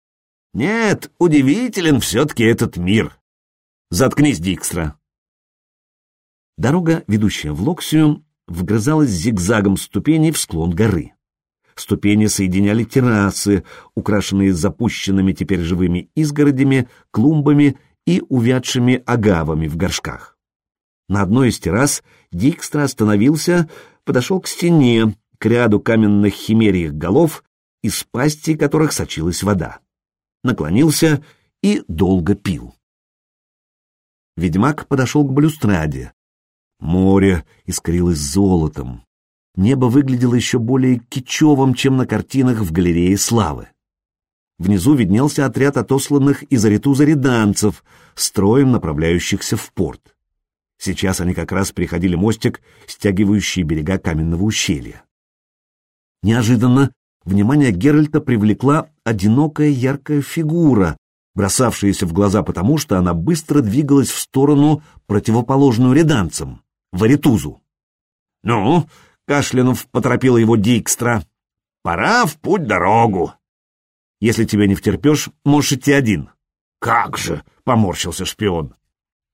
Нет, удивителен все-таки этот мир. Заткнись, Дикстра. Дорога, ведущая в Локсию, вгрызалась зигзагом ступеней в склон горы. Ступени соединяли террасы, украшенные запущенными теперь живыми изгородями, клумбами и увядшими агавами в горшках. На одной из террас Дикстра остановился, подошел к стене, к ряду каменных химерьих голов, из пасти которых сочилась вода наклонился и долго пил. Ведьмак подошел к балюстраде. Море искрилось золотом. Небо выглядело еще более кичевым, чем на картинах в галерее славы. Внизу виднелся отряд отосланных из Аритуза реданцев, строем направляющихся в порт. Сейчас они как раз переходили мостик, стягивающий берега каменного ущелья. Неожиданно внимание Геральта привлекла одинокая яркая фигура, бросавшаяся в глаза потому, что она быстро двигалась в сторону, противоположную реданцам, в Аритузу. «Ну?» — Кашлянув поторопила его Дикстра. «Пора в путь-дорогу». «Если тебя не втерпешь, можешь идти один». «Как же!» — поморщился шпион.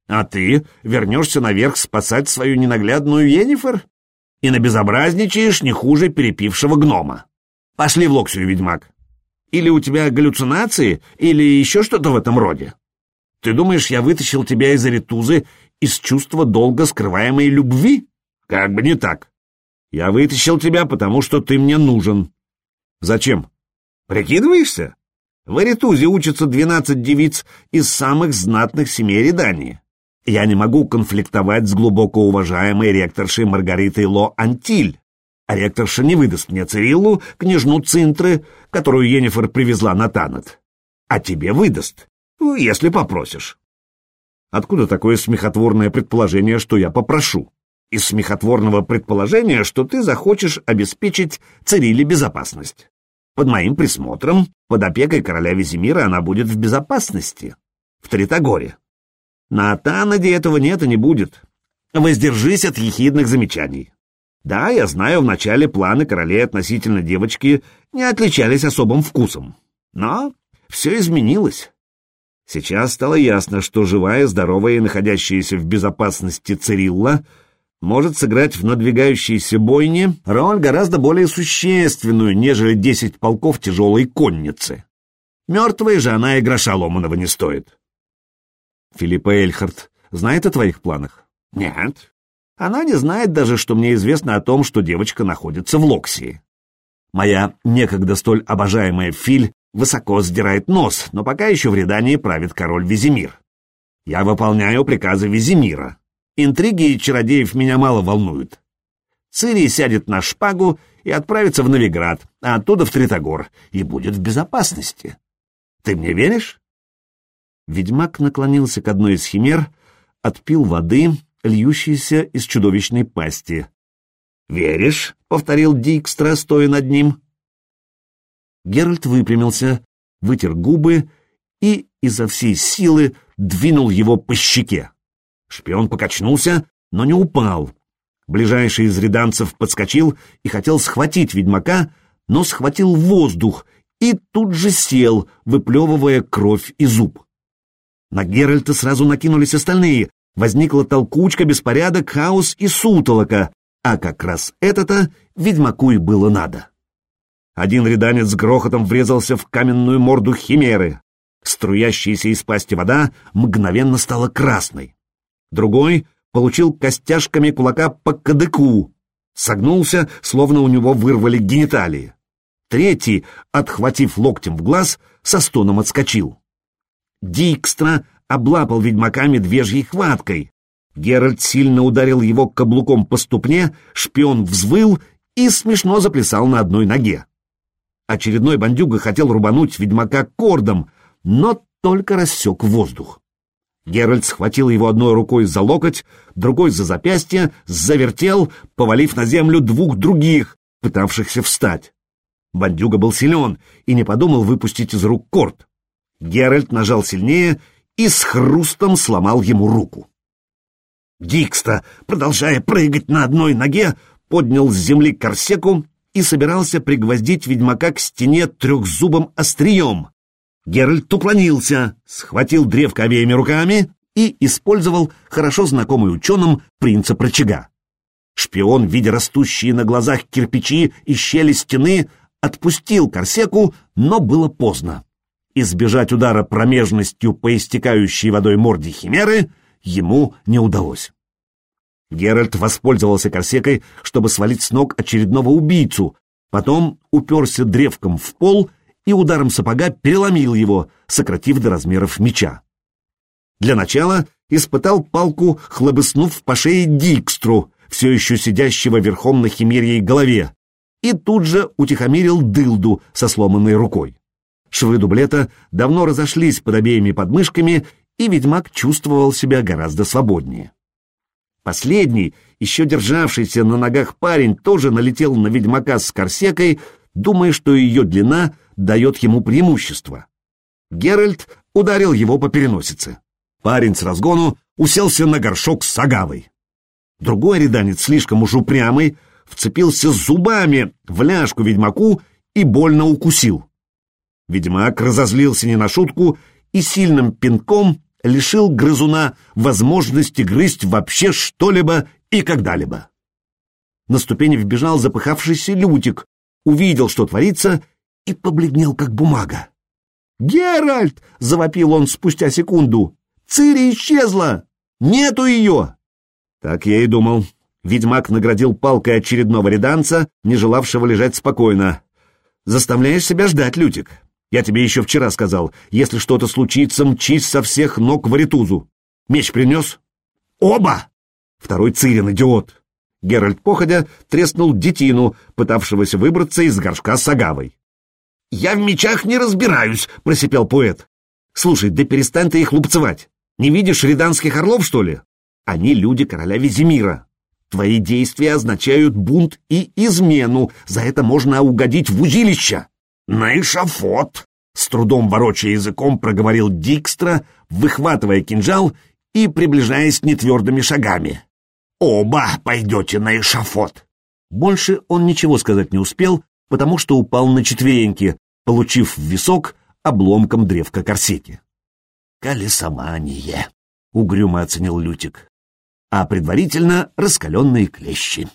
«А ты вернешься наверх спасать свою ненаглядную Енифер? И набезобразничаешь не хуже перепившего гнома. Пошли в Локсию, ведьмак. Или у тебя галлюцинации, или еще что-то в этом роде. Ты думаешь, я вытащил тебя из Аритузы из чувства долго скрываемой любви? Как бы не так. Я вытащил тебя, потому что ты мне нужен. Зачем? Прикидываешься? В Аритузе учатся двенадцать девиц из самых знатных семей Редании. Я не могу конфликтовать с глубоко уважаемой ректоршей Маргаритой Ло Антиль, а ректорша не выдаст мне Цириллу, княжну Цинтры, которую Енифер привезла на Танат. А тебе выдаст, если попросишь. Откуда такое смехотворное предположение, что я попрошу? Из смехотворного предположения, что ты захочешь обеспечить Цирилле безопасность. Под моим присмотром, под опекой короля Визимира она будет в безопасности. В Тритогоре. На Танаде этого нет и не будет. Воздержись от ехидных замечаний. Да, я знаю, вначале планы королей относительно девочки не отличались особым вкусом. Но все изменилось. Сейчас стало ясно, что живая, здоровая и находящаяся в безопасности Цирилла может сыграть в надвигающейся бойне роль гораздо более существенную, нежели десять полков тяжелой конницы. Мертвая же она и гроша ломаного не стоит. Филиппа Эльхард знает о твоих планах? Нет. Она не знает даже, что мне известно о том, что девочка находится в Локсии. Моя некогда столь обожаемая Филь высоко сдирает нос, но пока еще в Редании правит король Визимир. Я выполняю приказы Визимира. Интриги чародеев меня мало волнуют. Цирий сядет на шпагу и отправится в Новиград, а оттуда в Тритогор, и будет в безопасности. Ты мне веришь? Ведьмак наклонился к одной из химер, отпил воды, льющейся из чудовищной пасти. «Веришь?» — повторил Дикстра, стоя над ним. Геральт выпрямился, вытер губы и изо всей силы двинул его по щеке. Шпион покачнулся, но не упал. Ближайший из реданцев подскочил и хотел схватить ведьмака, но схватил воздух и тут же сел, выплевывая кровь и зуб. На Геральта сразу накинулись остальные. Возникла толкучка, беспорядок, хаос и сутолока, а как раз это-то ведьмаку и было надо. Один реданец с грохотом врезался в каменную морду химеры. Струящаяся из пасти вода мгновенно стала красной. Другой получил костяшками кулака по кадыку, согнулся, словно у него вырвали гениталии. Третий, отхватив локтем в глаз, со стоном отскочил. Дикстра облапал ведьмака медвежьей хваткой. Геральт сильно ударил его каблуком по ступне, шпион взвыл и смешно заплясал на одной ноге. Очередной бандюга хотел рубануть ведьмака кордом, но только рассек воздух. Геральт схватил его одной рукой за локоть, другой за запястье, завертел, повалив на землю двух других, пытавшихся встать. Бандюга был силен и не подумал выпустить из рук корд. Геральт нажал сильнее и с хрустом сломал ему руку. Дикста, продолжая прыгать на одной ноге, поднял с земли корсеку и собирался пригвоздить ведьмака к стене трехзубым острием. Геральт уклонился, схватил древко обеими руками и использовал хорошо знакомый ученым принцип рычага. Шпион, видя растущие на глазах кирпичи и щели стены, отпустил корсеку, но было поздно. Избежать удара промежностью по истекающей водой морде химеры ему не удалось. Геральт воспользовался корсекой, чтобы свалить с ног очередного убийцу, потом уперся древком в пол и ударом сапога переломил его, сократив до размеров меча. Для начала испытал палку, хлобыснув по шее Дикстру, все еще сидящего верхом на химерьей голове, и тут же утихомирил дылду со сломанной рукой. Швы дублета давно разошлись под обеими подмышками, и ведьмак чувствовал себя гораздо свободнее. Последний, еще державшийся на ногах парень, тоже налетел на ведьмака с корсекой, думая, что ее длина дает ему преимущество. Геральт ударил его по переносице. Парень с разгону уселся на горшок с агавой. Другой реданец, слишком уж упрямый, вцепился зубами в ляжку ведьмаку и больно укусил. Ведьмак разозлился не на шутку и сильным пинком лишил грызуна возможности грызть вообще что-либо и когда-либо. На ступени вбежал запыхавшийся Лютик, увидел, что творится, и побледнел, как бумага. «Геральт!» — завопил он спустя секунду. «Цири исчезла! Нету ее!» Так я и думал. Ведьмак наградил палкой очередного реданца, не желавшего лежать спокойно. «Заставляешь себя ждать, Лютик. Я тебе еще вчера сказал, если что-то случится, мчись со всех ног в Аритузу. Меч принес? Оба! Второй Цирин, идиот! Геральт, походя, треснул детину, пытавшегося выбраться из горшка с агавой. «Я в мечах не разбираюсь», — просипел поэт. «Слушай, да перестань ты их лупцевать. Не видишь риданских орлов, что ли? Они люди короля Визимира. Твои действия означают бунт и измену. За это можно угодить в узилище. «На эшафот!» — с трудом ворочая языком проговорил Дикстра, выхватывая кинжал и приближаясь нетвердыми шагами. «Оба пойдете на эшафот!» Больше он ничего сказать не успел, потому что упал на четвереньки, получив в висок обломком древка корсети. «Колесомание», — угрюмо оценил Лютик, а предварительно раскаленные клещи.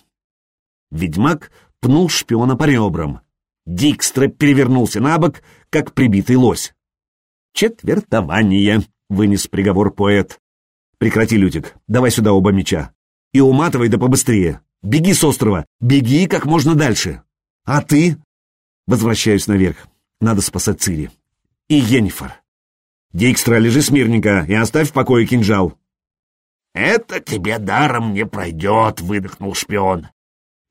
Ведьмак пнул шпиона по ребрам. Дикстра перевернулся на бок, как прибитый лось. «Четвертование», — вынес приговор поэт. «Прекрати, Лютик, давай сюда оба меча. И уматывай да побыстрее. Беги с острова, беги как можно дальше. А ты?» Возвращаюсь наверх. Надо спасать Цири. И Енифор. Дикстра, лежи смирненько и оставь в покое кинжал. «Это тебе даром не пройдет», — выдохнул шпион.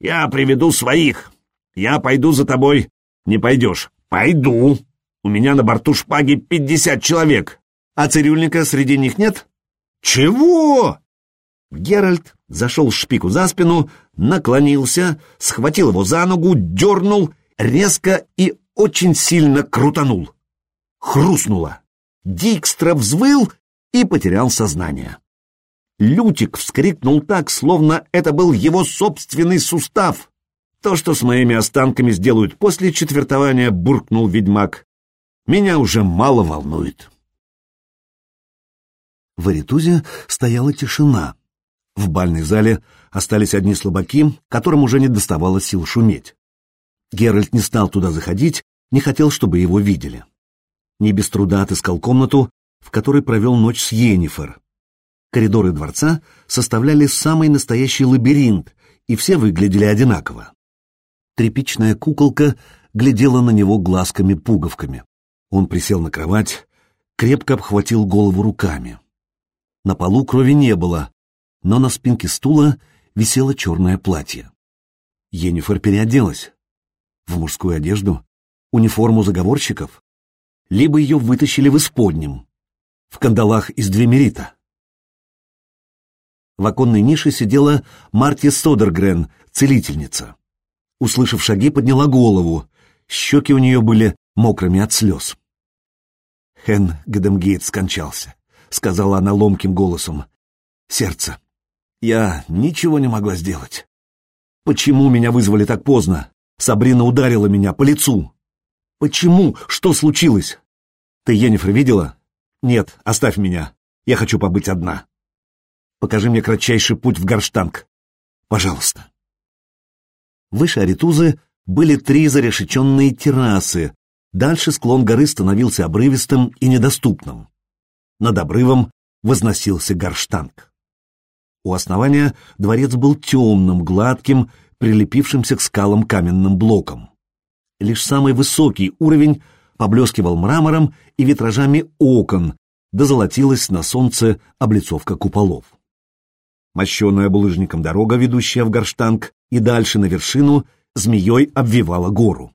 «Я приведу своих. Я пойду за тобой». «Не пойдешь». «Пойду. У меня на борту шпаги пятьдесят человек. А цирюльника среди них нет?» «Чего?» Геральт зашел шпику за спину, наклонился, схватил его за ногу, дернул, резко и очень сильно крутанул. Хрустнуло. Дикстра взвыл и потерял сознание. Лютик вскрикнул так, словно это был его собственный сустав. То, что с моими останками сделают после четвертования, буркнул ведьмак, меня уже мало волнует. В Аритузе стояла тишина. В бальной зале остались одни слабаки, которым уже не доставало сил шуметь. Геральт не стал туда заходить, не хотел, чтобы его видели. Не без труда отыскал комнату, в которой провел ночь с Йеннифер. Коридоры дворца составляли самый настоящий лабиринт, и все выглядели одинаково. Тряпичная куколка глядела на него глазками-пуговками. Он присел на кровать, крепко обхватил голову руками. На полу крови не было, но на спинке стула висело черное платье. Енифер переоделась в мужскую одежду, униформу заговорщиков, либо ее вытащили в исподнем, в кандалах из двемерита. В оконной нише сидела Марти Содергрен, целительница. Услышав шаги, подняла голову. Щеки у нее были мокрыми от слез. Хен Гадемгейт скончался, сказала она ломким голосом. Сердце. Я ничего не могла сделать. Почему меня вызвали так поздно? Сабрина ударила меня по лицу. Почему? Что случилось? Ты Енифер видела? Нет, оставь меня. Я хочу побыть одна. Покажи мне кратчайший путь в Горштанг. Пожалуйста. Выше Аритузы были три зарешеченные террасы. Дальше склон горы становился обрывистым и недоступным. Над обрывом возносился Горштанг. У основания дворец был темным, гладким, прилепившимся к скалам каменным блоком. Лишь самый высокий уровень поблескивал мрамором и витражами окон, да золотилась на солнце облицовка куполов. Мощенная булыжником дорога, ведущая в Горштанг и дальше на вершину, змеей обвивала гору.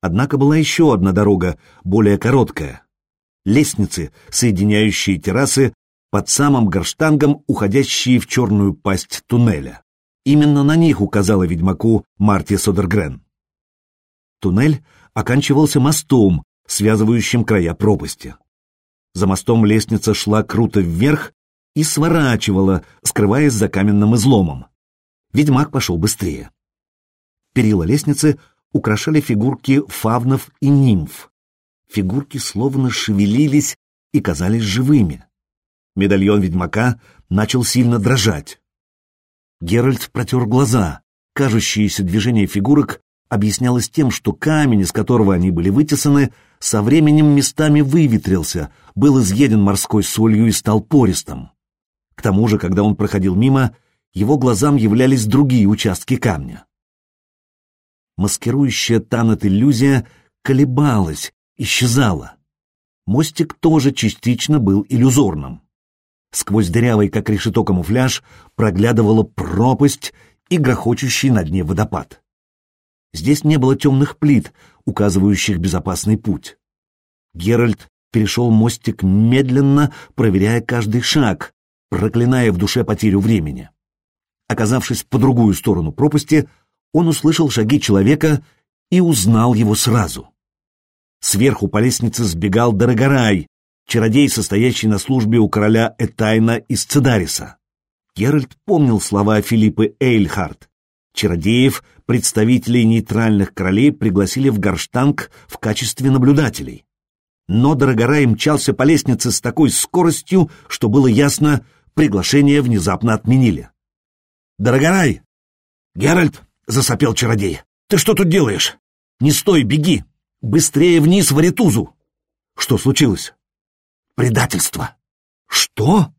Однако была еще одна дорога, более короткая. Лестницы, соединяющие террасы под самым горштангом, уходящие в черную пасть туннеля. Именно на них указала ведьмаку Марти Содергрен. Туннель оканчивался мостом, связывающим края пропасти. За мостом лестница шла круто вверх и сворачивала, скрываясь за каменным изломом. Ведьмак пошел быстрее. Перила лестницы украшали фигурки фавнов и нимф. Фигурки словно шевелились и казались живыми. Медальон ведьмака начал сильно дрожать. Геральт протер глаза. Кажущееся движение фигурок объяснялось тем, что камень, из которого они были вытесаны, со временем местами выветрился, был изъеден морской солью и стал пористым. К тому же, когда он проходил мимо, его глазам являлись другие участки камня. Маскирующая Танет иллюзия колебалась, исчезала. Мостик тоже частично был иллюзорным. Сквозь дырявый, как решето камуфляж, проглядывала пропасть и грохочущий на дне водопад. Здесь не было темных плит, указывающих безопасный путь. Геральт перешел мостик медленно, проверяя каждый шаг, проклиная в душе потерю времени. Оказавшись по другую сторону пропасти, он услышал шаги человека и узнал его сразу. Сверху по лестнице сбегал Дорогорай, чародей, состоящий на службе у короля Этайна из Цедариса. Геральт помнил слова Филиппы Эйльхарт. Чародеев, представителей нейтральных королей, пригласили в Гарштанг в качестве наблюдателей. Но Дорогорай мчался по лестнице с такой скоростью, что было ясно, приглашение внезапно отменили. «Дорогорай!» «Геральт!» — засопел чародей. «Ты что тут делаешь? Не стой, беги! Быстрее вниз в Аритузу!» «Что случилось?» «Предательство!» «Что?»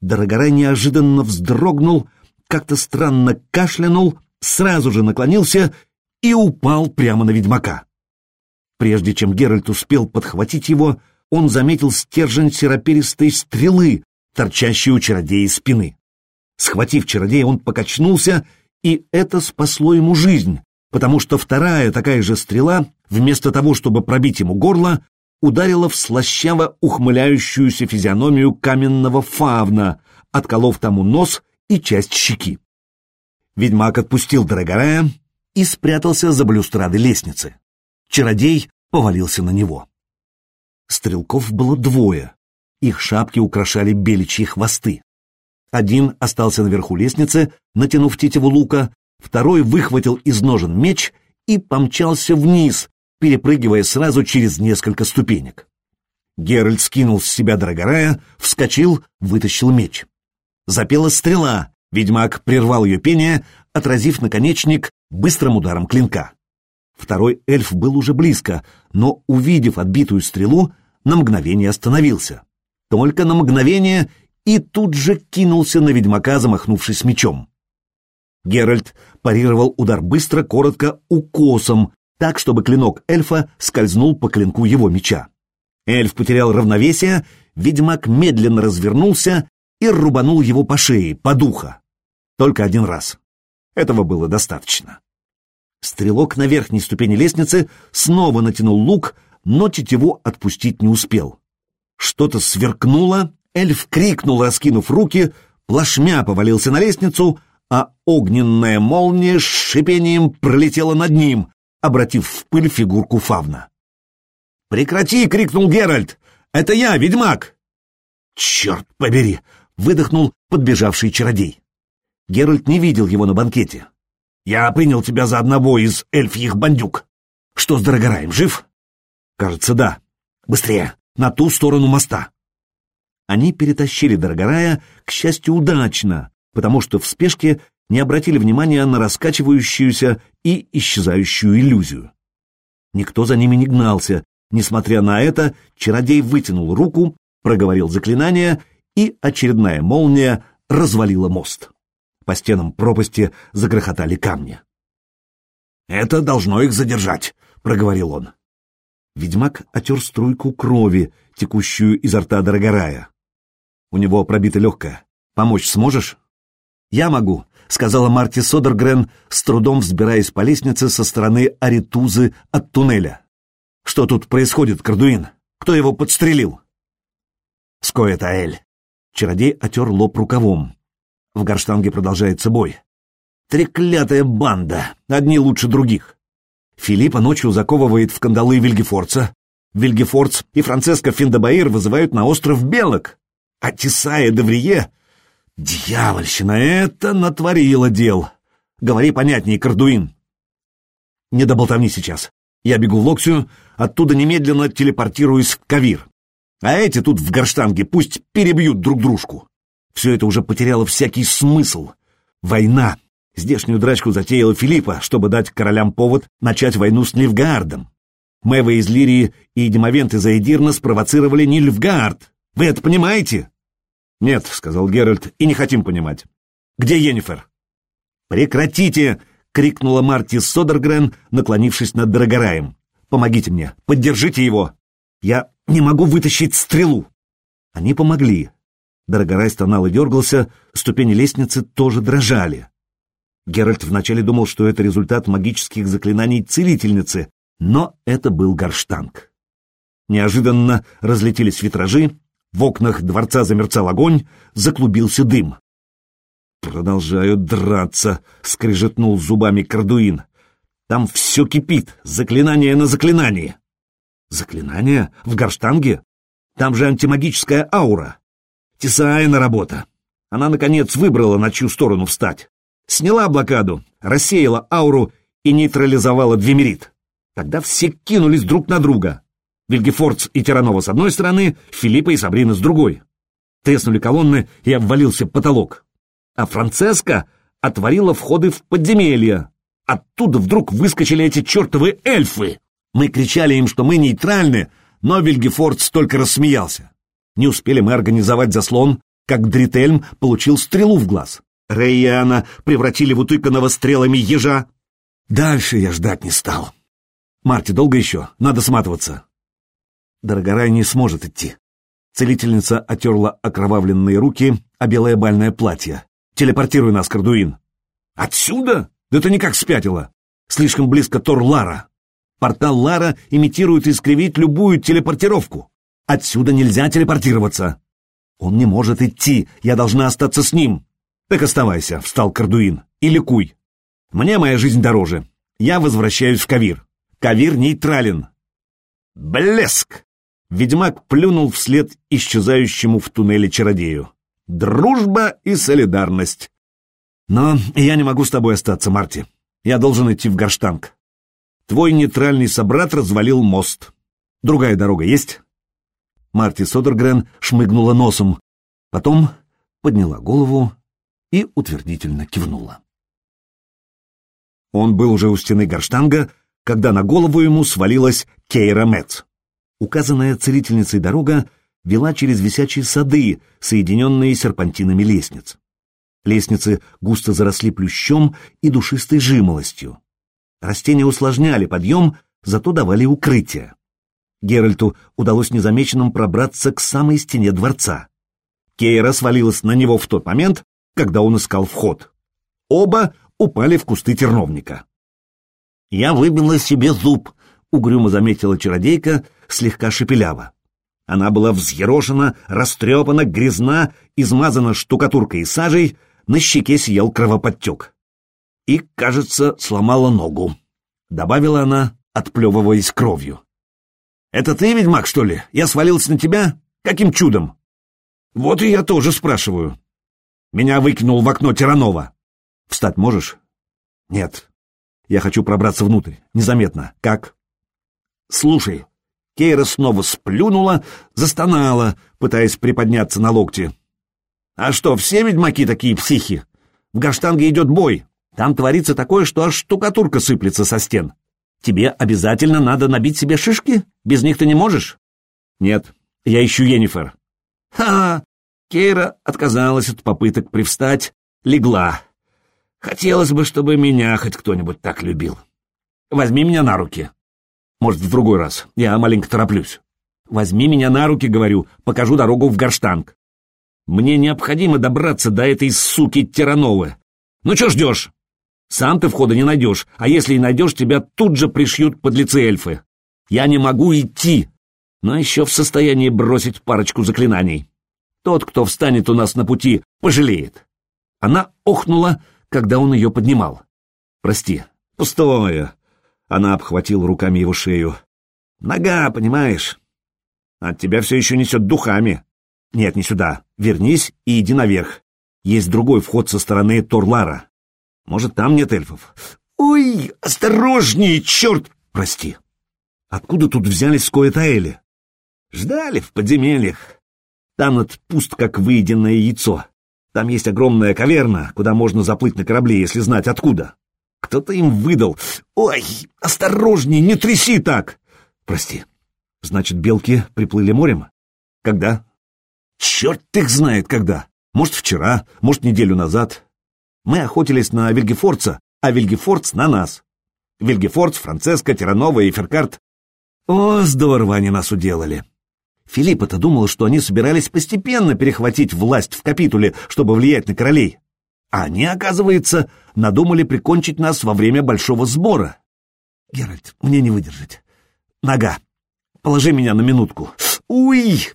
Дорогорай неожиданно вздрогнул, как-то странно кашлянул, сразу же наклонился и упал прямо на ведьмака. Прежде чем Геральт успел подхватить его, он заметил стержень сероперистой стрелы, торчащей у чародея спины. Схватив чародея, он покачнулся, и это спасло ему жизнь, потому что вторая такая же стрела, вместо того, чтобы пробить ему горло, ударила в слащаво ухмыляющуюся физиономию каменного фавна, отколов тому нос и часть щеки. Ведьмак отпустил Дорогорая и спрятался за балюстрады лестницы. Чародей повалился на него. Стрелков было двое. Их шапки украшали беличьи хвосты. Один остался наверху лестницы, натянув тетиву лука, второй выхватил из ножен меч и помчался вниз, перепрыгивая сразу через несколько ступенек. Геральт скинул с себя Драгорая, вскочил, вытащил меч. Запела стрела, ведьмак прервал ее пение, отразив наконечник быстрым ударом клинка. Второй эльф был уже близко, но, увидев отбитую стрелу, на мгновение остановился. Только на мгновение и тут же кинулся на ведьмака, замахнувшись мечом. Геральт парировал удар быстро, коротко, укосом, так, чтобы клинок эльфа скользнул по клинку его меча. Эльф потерял равновесие, ведьмак медленно развернулся и рубанул его по шее, по духу. Только один раз. Этого было достаточно. Стрелок на верхней ступени лестницы снова натянул лук, но тетиву отпустить не успел. Что-то сверкнуло, эльф крикнул, раскинув руки, плашмя повалился на лестницу, а огненная молния с шипением пролетела над ним, обратив в пыль фигурку фавна. «Прекрати!» — крикнул Геральт. «Это я, ведьмак!» «Черт побери!» — выдохнул подбежавший чародей. Геральт не видел его на банкете. Я принял тебя за одного из эльфьих бандюк. Что с Дорогораем, жив? Кажется, да. Быстрее, на ту сторону моста. Они перетащили Дорогорая, к счастью, удачно, потому что в спешке не обратили внимания на раскачивающуюся и исчезающую иллюзию. Никто за ними не гнался. Несмотря на это, чародей вытянул руку, проговорил заклинание, и очередная молния развалила мост. По стенам пропасти загрохотали камни. «Это должно их задержать», — проговорил он. Ведьмак отер струйку крови, текущую изо рта Дорогорая. «У него пробито легкое. Помочь сможешь?» «Я могу», — сказала Марти Содергрен, с трудом взбираясь по лестнице со стороны Аритузы от туннеля. «Что тут происходит, Кардуин? Кто его подстрелил?» «Скоэтаэль». Чародей отер лоб рукавом. В Гарштанге продолжается бой. Треклятая банда, одни лучше других. Филиппа ночью заковывает в кандалы Вильгефорца. Вильгефорц и Франциско Финдебаир вызывают на остров Белок. А Тесая Деврие... Дьявольщина, это натворила дел. Говори понятнее, Кардуин. Не до болтовни сейчас. Я бегу в Локсию, оттуда немедленно телепортируюсь в Кавир. А эти тут в Гарштанге пусть перебьют друг дружку. Все это уже потеряло всякий смысл. Война. Здешнюю драчку затеяла Филиппа, чтобы дать королям повод начать войну с Нильфгаардом. Мэва из Лирии и Демовент из Эйдирна спровоцировали Нильфгаард. Вы это понимаете? Нет, сказал Геральт, и не хотим понимать. Где Йеннифер? Прекратите! крикнула Марти Содергрен, наклонившись над Драгораем. Помогите мне, поддержите его. Я не могу вытащить стрелу. Они помогли, Дорогорай стонал и дергался, ступени лестницы тоже дрожали. Геральт вначале думал, что это результат магических заклинаний целительницы, но это был горштанг. Неожиданно разлетелись витражи, в окнах дворца замерцал огонь, заклубился дым. «Продолжают драться», — скрежетнул зубами Кардуин. «Там все кипит, заклинание на заклинание». Заклинание? В горштанге? Там же антимагическая аура. Тесаина работа. Она, наконец, выбрала, на чью сторону встать. Сняла блокаду, рассеяла ауру и нейтрализовала Двемерит. Тогда все кинулись друг на друга. Вильгефордс и Тиранова с одной стороны, Филиппа и Сабрина с другой. Треснули колонны и обвалился потолок. А Францеска отворила входы в подземелья. Оттуда вдруг выскочили эти чертовы эльфы. Мы кричали им, что мы нейтральны, но Вильгефордс только рассмеялся. Не успели мы организовать заслон, как Дрительм получил стрелу в глаз. Рейяна превратили в утыканного стрелами ежа. Дальше я ждать не стал. Марти, долго еще? Надо сматываться. Дорогорай не сможет идти. Целительница отерла окровавленные руки, а белое бальное платье. Телепортируй нас, Кардуин. Отсюда? Да ты никак спятила. Слишком близко Тор Лара. Портал Лара имитирует искривить любую телепортировку. Отсюда нельзя телепортироваться. Он не может идти, я должна остаться с ним. Так оставайся, встал Кардуин, и ликуй. Мне моя жизнь дороже. Я возвращаюсь в Кавир. Кавир нейтрален. Блеск! Ведьмак плюнул вслед исчезающему в туннеле чародею. Дружба и солидарность. Но я не могу с тобой остаться, Марти. Я должен идти в Горштанг. Твой нейтральный собрат развалил мост. Другая дорога есть? Марти Содергрен шмыгнула носом, потом подняла голову и утвердительно кивнула. Он был уже у стены Горштанга, когда на голову ему свалилась Кейра Мэтц. Указанная целительницей дорога вела через висячие сады, соединенные серпантинами лестниц. Лестницы густо заросли плющом и душистой жимолостью. Растения усложняли подъем, зато давали укрытие. Геральту удалось незамеченным пробраться к самой стене дворца. Кейра свалилась на него в тот момент, когда он искал вход. Оба упали в кусты терновника. «Я выбила себе зуб», — угрюмо заметила чародейка, слегка шепеляво. Она была взъерошена, растрепана, грязна, измазана штукатуркой и сажей, на щеке съел кровоподтек. И, кажется, сломала ногу. Добавила она, отплевываясь кровью. «Это ты, ведьмак, что ли? Я свалился на тебя? Каким чудом?» «Вот и я тоже спрашиваю». Меня выкинул в окно Тиранова. «Встать можешь?» «Нет. Я хочу пробраться внутрь. Незаметно. Как?» «Слушай». Кейра снова сплюнула, застонала, пытаясь приподняться на локти. А что, все ведьмаки такие психи? В Гаштанге идет бой. Там творится такое, что аж штукатурка сыплется со стен. Тебе обязательно надо набить себе шишки? Без них ты не можешь? Нет, я ищу Енифер. Ха! Кейра отказалась от попыток привстать, легла. Хотелось бы, чтобы меня хоть кто-нибудь так любил. Возьми меня на руки. Может, в другой раз. Я маленько тороплюсь. Возьми меня на руки, говорю, покажу дорогу в Горштанг. Мне необходимо добраться до этой суки Терановы. Ну что ждешь? Сам ты входа не найдешь, а если и найдешь, тебя тут же пришьют подлецы эльфы. Я не могу идти, но еще в состоянии бросить парочку заклинаний. Тот, кто встанет у нас на пути, пожалеет. Она охнула, когда он ее поднимал. Прости, пустое. Она обхватила руками его шею. Нога, понимаешь? От тебя все еще несет духами. Нет, не сюда. Вернись и иди наверх. Есть другой вход со стороны Торлара. Может, там нет эльфов? Ой, осторожнее, черт! Прости. Откуда тут взялись Скоэтаэли? Ждали в подземельях. Там над пуст, как выеденное яйцо. Там есть огромная каверна, куда можно заплыть на корабле, если знать откуда. Кто-то им выдал. Ой, осторожнее, не тряси так! Прости. Значит, белки приплыли морем? Когда? Черт их знает когда. Может, вчера, может, неделю назад. Мы охотились на Вильгефорца, а Вильгефорц на нас. Вильгефорц, Франциско, Тиранова и Феркарт. О, здорово они нас уделали. Филиппа-то думал, что они собирались постепенно перехватить власть в капитуле, чтобы влиять на королей. А они, оказывается, надумали прикончить нас во время большого сбора. Геральт, мне не выдержать. Нога. Положи меня на минутку. Уй!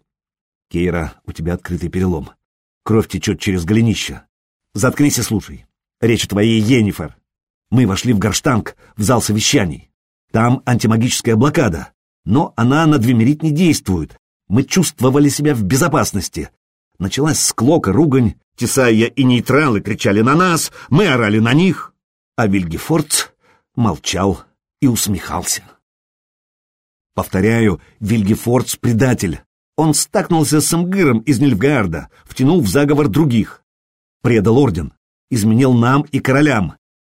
Кейра, у тебя открытый перелом. Кровь течет через голенище. Заткнись и слушай. Речь о твоей Енифер. Мы вошли в Горштанг, в зал совещаний. Там антимагическая блокада. Но она на Двемерит не действует. Мы чувствовали себя в безопасности. Началась склока, ругань. Тесая и нейтралы кричали на нас, мы орали на них. А Вильгефордс молчал и усмехался. Повторяю, Вильгефордс — предатель. Он стакнулся с Амгыром из Нильфгаарда, втянул в заговор других. Предал орден, изменил нам и королям.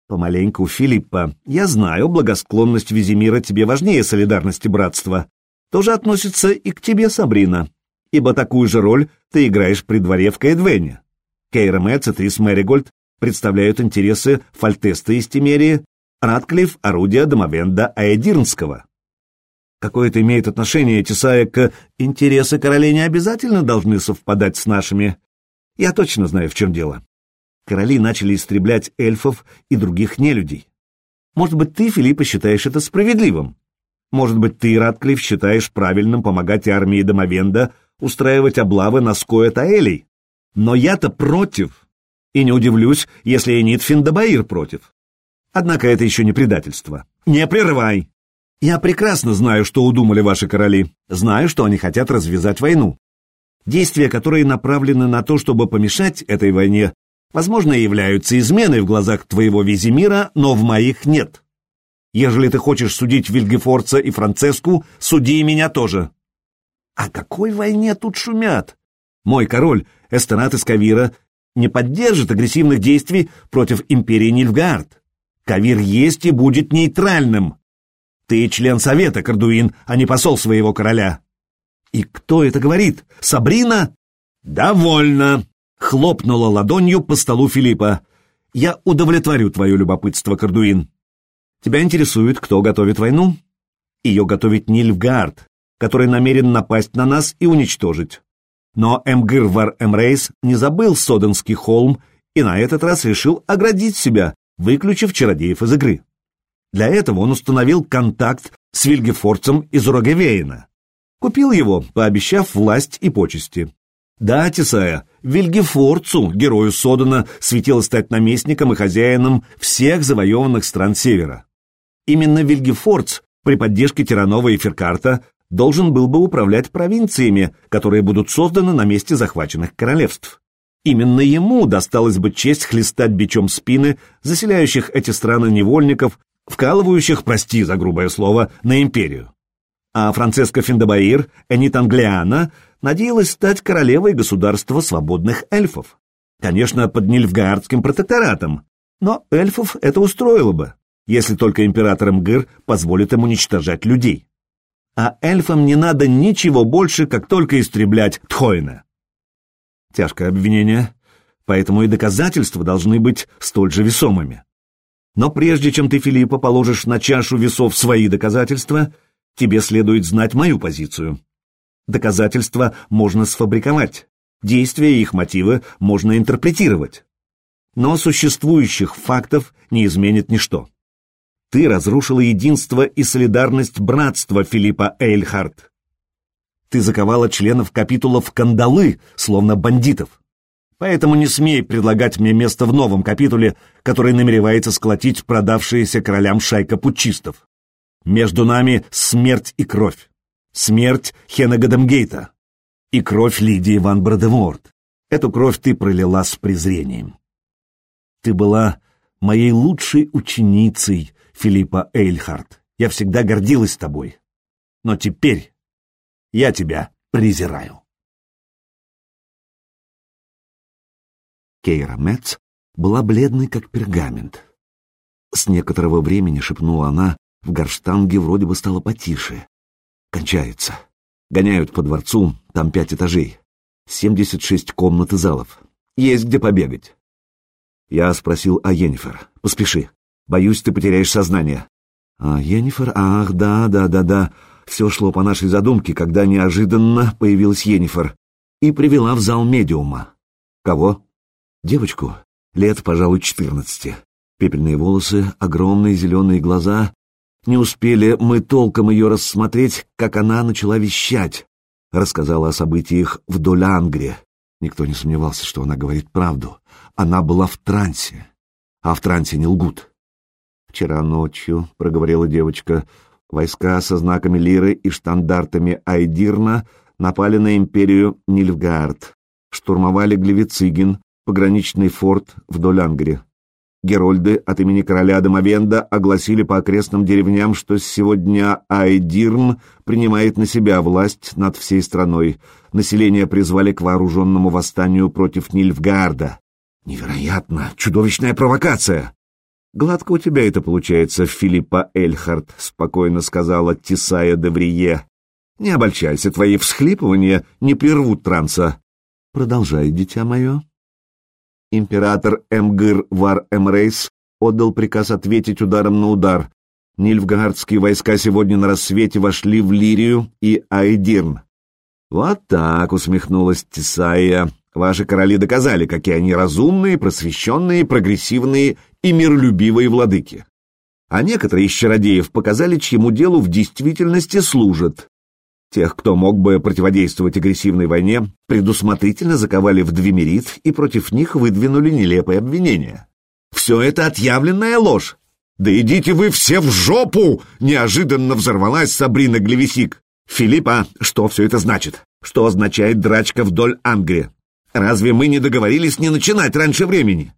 Помаленьку, Филиппа, я знаю, благосклонность Визимира тебе важнее солидарности братства. Тоже относится и к тебе, Сабрина, ибо такую же роль ты играешь при дворе в Кейдвене. Кейра Мэтц и Трис Мэригольд представляют интересы Фальтеста из Тимерии, Ратклифф — орудия Домовенда Аэдирнского. Какое это имеет отношение, Тесая, к интересы королей не обязательно должны совпадать с нашими. Я точно знаю, в чем дело. Короли начали истреблять эльфов и других нелюдей. Может быть, ты, Филиппа, считаешь это справедливым. Может быть, ты, Ратклифф, считаешь правильным помогать армии Домовенда устраивать облавы на Скоя Таэлей. Но я-то против. И не удивлюсь, если Энит Финдабаир против. Однако это еще не предательство. Не прерывай. Я прекрасно знаю, что удумали ваши короли. Знаю, что они хотят развязать войну. Действия, которые направлены на то, чтобы помешать этой войне, возможно, являются изменой в глазах твоего Визимира, но в моих нет. Ежели ты хочешь судить Вильгефорца и Францеску, суди и меня тоже. О какой войне тут шумят? Мой король, Эстерат из Кавира, не поддержит агрессивных действий против империи Нильфгард. Кавир есть и будет нейтральным. Ты член совета, Кардуин, а не посол своего короля. И кто это говорит? Сабрина? Довольно. Хлопнула ладонью по столу Филиппа. Я удовлетворю твое любопытство, Кардуин. Тебя интересует, кто готовит войну? Ее готовит Нильфгард, который намерен напасть на нас и уничтожить. Но Эмгырвар Эмрейс не забыл Соденский холм и на этот раз решил оградить себя, выключив чародеев из игры. Для этого он установил контакт с Вильгефорцем из Рогевейна. Купил его, пообещав власть и почести. Да, Тесая, Вильгефорцу, герою Содана, светило стать наместником и хозяином всех завоеванных стран Севера. Именно Вильгефорц при поддержке Тиранова и Феркарта должен был бы управлять провинциями, которые будут созданы на месте захваченных королевств. Именно ему досталась бы честь хлестать бичом спины заселяющих эти страны невольников вкалывающих, прости за грубое слово, на империю. А Францеска Финдабаир, Энит Англиана, надеялась стать королевой государства свободных эльфов. Конечно, под Нильфгаардским протекторатом, но эльфов это устроило бы, если только император Мгыр позволит им уничтожать людей. А эльфам не надо ничего больше, как только истреблять Тхоина. Тяжкое обвинение, поэтому и доказательства должны быть столь же весомыми. Но прежде чем ты, Филиппа, положишь на чашу весов свои доказательства, тебе следует знать мою позицию. Доказательства можно сфабриковать, действия и их мотивы можно интерпретировать. Но существующих фактов не изменит ничто. Ты разрушила единство и солидарность братства Филиппа Эйльхарт. Ты заковала членов капитула в кандалы, словно бандитов. Поэтому не смей предлагать мне место в новом капитуле, который намеревается сколотить продавшиеся королям шайка путчистов. Между нами смерть и кровь. Смерть Хена Гадамгейта и кровь Лидии Ван Бродеворд. Эту кровь ты пролила с презрением. Ты была моей лучшей ученицей, Филиппа Эйльхарт. Я всегда гордилась тобой. Но теперь я тебя презираю. Кейра Метц была бледной, как пергамент. С некоторого времени, шепнула она, в горштанге вроде бы стало потише. Кончается. Гоняют по дворцу, там пять этажей. Семьдесят шесть комнат и залов. Есть где побегать. Я спросил о Йеннифер. Поспеши. Боюсь, ты потеряешь сознание. А Йеннифер? Ах, да, да, да, да. Все шло по нашей задумке, когда неожиданно появилась Йеннифер и привела в зал медиума. Кого? Девочку, лет, пожалуй, четырнадцати. Пепельные волосы, огромные зеленые глаза. Не успели мы толком ее рассмотреть, как она начала вещать. Рассказала о событиях в Долангре. Никто не сомневался, что она говорит правду. Она была в трансе. А в трансе не лгут. «Вчера ночью», — проговорила девочка, Войска со знаками лиры и штандартами Айдирна напали на империю Нильфгаард, штурмовали Глевицигин, пограничный форт вдоль Ангри. Герольды от имени короля Домовенда огласили по окрестным деревням, что с сего дня Айдирн принимает на себя власть над всей страной. Население призвали к вооруженному восстанию против Нильфгаарда. Невероятно! Чудовищная провокация! «Гладко у тебя это получается, Филиппа Эльхард», — спокойно сказала Тисая де Врие. «Не обольщайся, твои всхлипывания не прервут транса». «Продолжай, дитя мое». Император Эмгыр Вар Эмрейс отдал приказ ответить ударом на удар. Нильфгардские войска сегодня на рассвете вошли в Лирию и Айдирн. «Вот так», — усмехнулась Тисая, — «ваши короли доказали, какие они разумные, просвещенные, прогрессивные и миролюбивые владыки. А некоторые из чародеев показали, чьему делу в действительности служат. Тех, кто мог бы противодействовать агрессивной войне, предусмотрительно заковали в двемерит и против них выдвинули нелепые обвинения. Все это отъявленная ложь. «Да идите вы все в жопу!» — неожиданно взорвалась Сабрина Глевисик. «Филиппа, что все это значит? Что означает драчка вдоль Ангри? Разве мы не договорились не начинать раньше времени?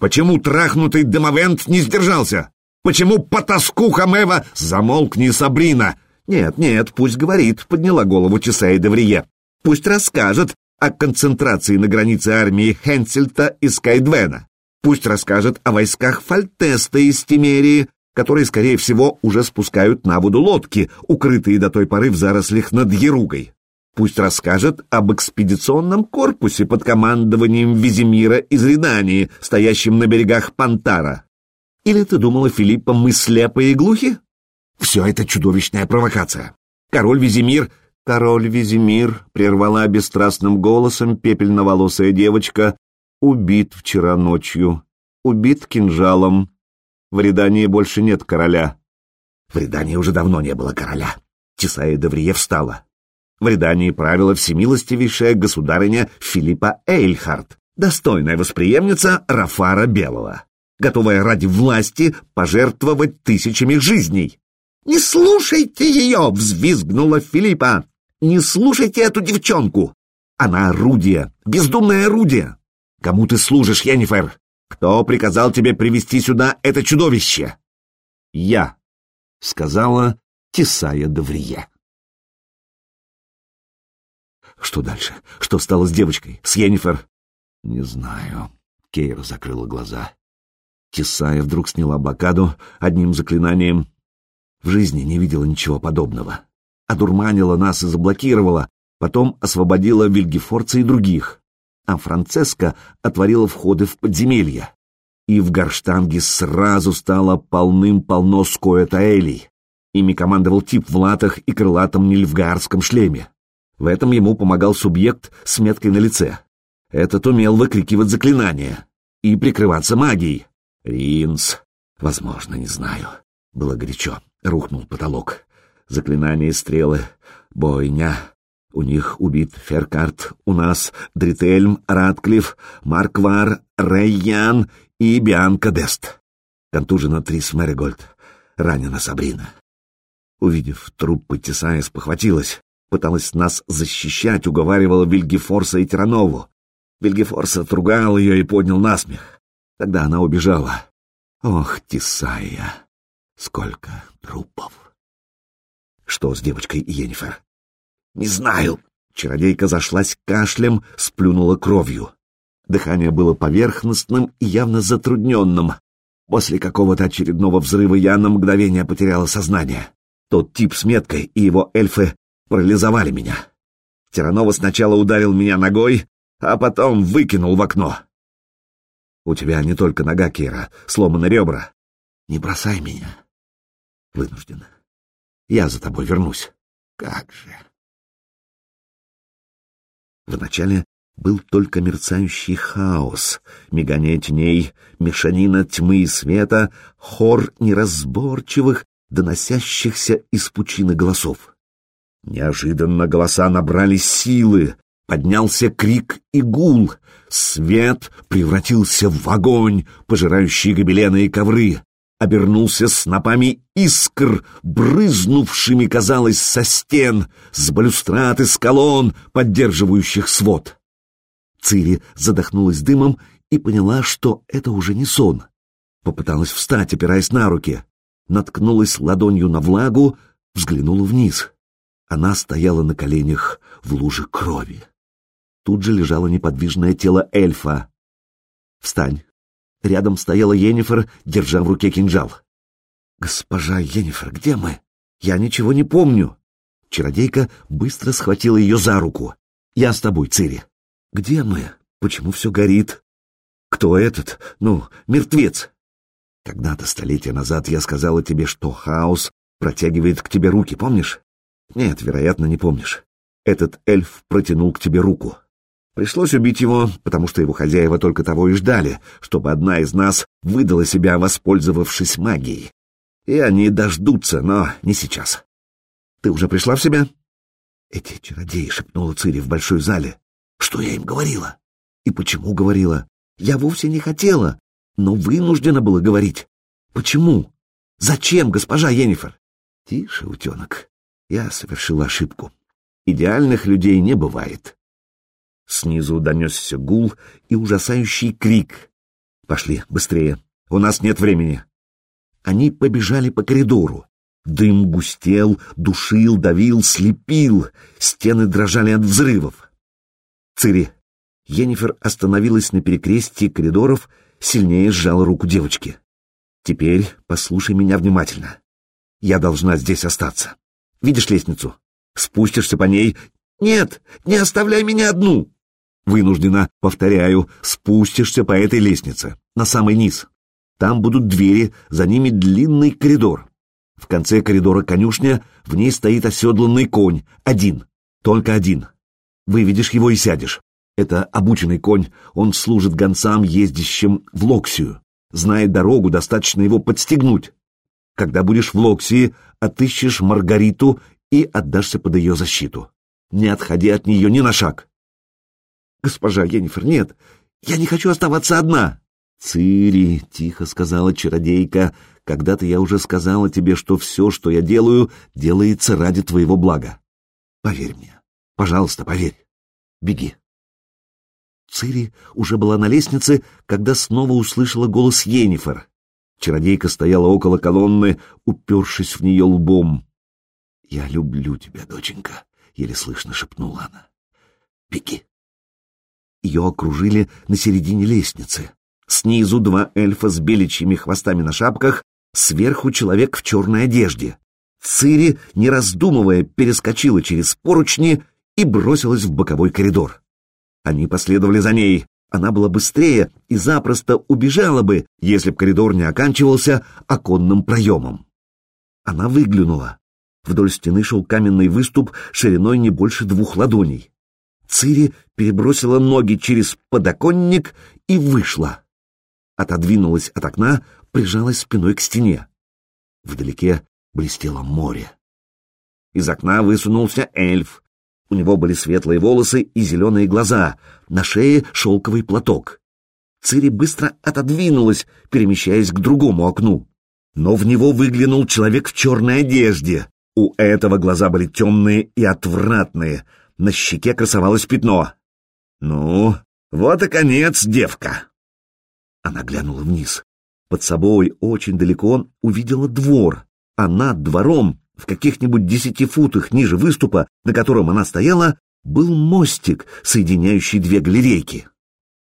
Почему трахнутый Демовент не сдержался? Почему потаскуха Мэва... Замолкни, Сабрина! Нет, нет, пусть говорит, подняла голову Чесая Деврие. Пусть расскажет о концентрации на границе армии Хенсельта и Скайдвена. Пусть расскажет о войсках Фальтеста из Тимерии, которые, скорее всего, уже спускают на воду лодки, укрытые до той поры в зарослях над Еругой. Пусть расскажет об экспедиционном корпусе под командованием Визимира из Редании, стоящем на берегах Пантара. Или ты думала, Филиппа, мы слепые и глухи? Все это чудовищная провокация. Король Визимир... Король Визимир прервала бесстрастным голосом пепельноволосая девочка, убит вчера ночью, убит кинжалом. В Редании больше нет короля. В Редании уже давно не было короля. Тесая Деврие встала. В Редании правила всемилостивейшая государыня Филиппа Эйльхард, достойная восприемница Рафара Белого, готовая ради власти пожертвовать тысячами жизней. «Не слушайте ее!» — взвизгнула Филиппа. «Не слушайте эту девчонку! Она орудие, бездумное орудие! Кому ты служишь, Йеннифер? Кто приказал тебе привести сюда это чудовище?» «Я», — сказала Тесая Даврия. Что дальше? Что стало с девочкой? С Йеннифер? Не знаю. Кейра закрыла глаза. Кисая вдруг сняла блокаду одним заклинанием. В жизни не видела ничего подобного. Одурманила нас и заблокировала, потом освободила Вильгефорца и других. А Францеска отворила входы в подземелья. И в Горштанге сразу стало полным-полно скоэтаэлей. Ими командовал тип в латах и крылатом нильфгаарском шлеме. В этом ему помогал субъект с меткой на лице. Этот умел выкрикивать заклинания и прикрываться магией. Ринс. Возможно, не знаю. Было горячо. Рухнул потолок. Заклинания и стрелы. Бойня. У них убит Феркарт, у нас Дрительм, Радклифф, Марквар, Рейян и Бианка Дест. Контужена Трис Мэригольд. Ранена Сабрина. Увидев трупы, Тесая спохватилась пыталась нас защищать, уговаривала Вильгефорса и Тиранову. Вильгефорс отругал ее и поднял насмех. Тогда она убежала. Ох, Тисая, сколько трупов! Что с девочкой Йеннифер? Не знаю. Чародейка зашлась кашлем, сплюнула кровью. Дыхание было поверхностным и явно затрудненным. После какого-то очередного взрыва я на мгновение потеряла сознание. Тот тип с меткой и его эльфы парализовали меня. Тиранова сначала ударил меня ногой, а потом выкинул в окно. У тебя не только нога, Кира, сломаны ребра. Не бросай меня. Вынуждена. Я за тобой вернусь. Как же. Вначале был только мерцающий хаос, мигание теней, мешанина тьмы и света, хор неразборчивых, доносящихся из пучины голосов. Неожиданно голоса набрали силы, поднялся крик и гул. Свет превратился в огонь, пожирающий гобелены и ковры. обернулся снопами искр, брызнувшими, казалось, со стен, с балюстрат и с колонн, поддерживающих свод. Цири задохнулась дымом и поняла, что это уже не сон. Попыталась встать, опираясь на руки. Наткнулась ладонью на влагу, взглянула вниз. Она стояла на коленях в луже крови. Тут же лежало неподвижное тело эльфа. «Встань!» Рядом стояла Йеннифер, держа в руке кинжал. «Госпожа Йеннифер, где мы? Я ничего не помню!» Чародейка быстро схватила ее за руку. «Я с тобой, Цири!» «Где мы? Почему все горит?» «Кто этот? Ну, мертвец!» «Когда-то столетия назад я сказала тебе, что хаос протягивает к тебе руки, помнишь?» «Нет, вероятно, не помнишь. Этот эльф протянул к тебе руку. Пришлось убить его, потому что его хозяева только того и ждали, чтобы одна из нас выдала себя, воспользовавшись магией. И они дождутся, но не сейчас. Ты уже пришла в себя? Эти чародеи, шепнула Цири в большой зале. Что я им говорила? И почему говорила? Я вовсе не хотела, но вынуждена была говорить. Почему? Зачем, госпожа Йеннифер? Тише, утенок. Я совершила ошибку. Идеальных людей не бывает. Снизу донесся гул и ужасающий крик. «Пошли, быстрее! У нас нет времени!» Они побежали по коридору. Дым густел, душил, давил, слепил. Стены дрожали от взрывов. «Цири!» Енифер остановилась на перекрестии коридоров, сильнее сжала руку девочки. «Теперь послушай меня внимательно. Я должна здесь остаться. Видишь лестницу? Спустишься по ней. Нет, не оставляй меня одну!» Вынуждена, повторяю, спустишься по этой лестнице, на самый низ. Там будут двери, за ними длинный коридор. В конце коридора конюшня, в ней стоит оседланный конь, один, только один. Выведешь его и сядешь. Это обученный конь, он служит гонцам, ездящим в Локсию. Знает дорогу, достаточно его подстегнуть. Когда будешь в Локсии, отыщешь Маргариту и отдашься под ее защиту. Не отходи от нее ни на шаг. «Госпожа Енифер, нет, я не хочу оставаться одна!» «Цири», — тихо сказала чародейка, — «когда-то я уже сказала тебе, что все, что я делаю, делается ради твоего блага. Поверь мне, пожалуйста, поверь. Беги». Цири уже была на лестнице, когда снова услышала голос Енифер. Чародейка стояла около колонны, упершись в нее лбом. «Я люблю тебя, доченька», — еле слышно шепнула она. «Беги». Ее окружили на середине лестницы. Снизу два эльфа с беличьими хвостами на шапках, сверху человек в черной одежде. Цири, не раздумывая, перескочила через поручни и бросилась в боковой коридор. Они последовали за ней. Она была быстрее и запросто убежала бы, если б коридор не оканчивался оконным проемом. Она выглянула. Вдоль стены шел каменный выступ шириной не больше двух ладоней. Цири перебросила ноги через подоконник и вышла. Отодвинулась от окна, прижалась спиной к стене. Вдалеке блестело море. Из окна высунулся эльф. У него были светлые волосы и зеленые глаза, на шее шелковый платок. Цири быстро отодвинулась, перемещаясь к другому окну. Но в него выглянул человек в черной одежде. У этого глаза были темные и отвратные, на щеке красовалось пятно. «Ну, вот и конец, девка!» Она глянула вниз. Под собой, очень далеко, увидела двор, а над двором, в каких-нибудь десяти футах ниже выступа, на котором она стояла, был мостик, соединяющий две галерейки.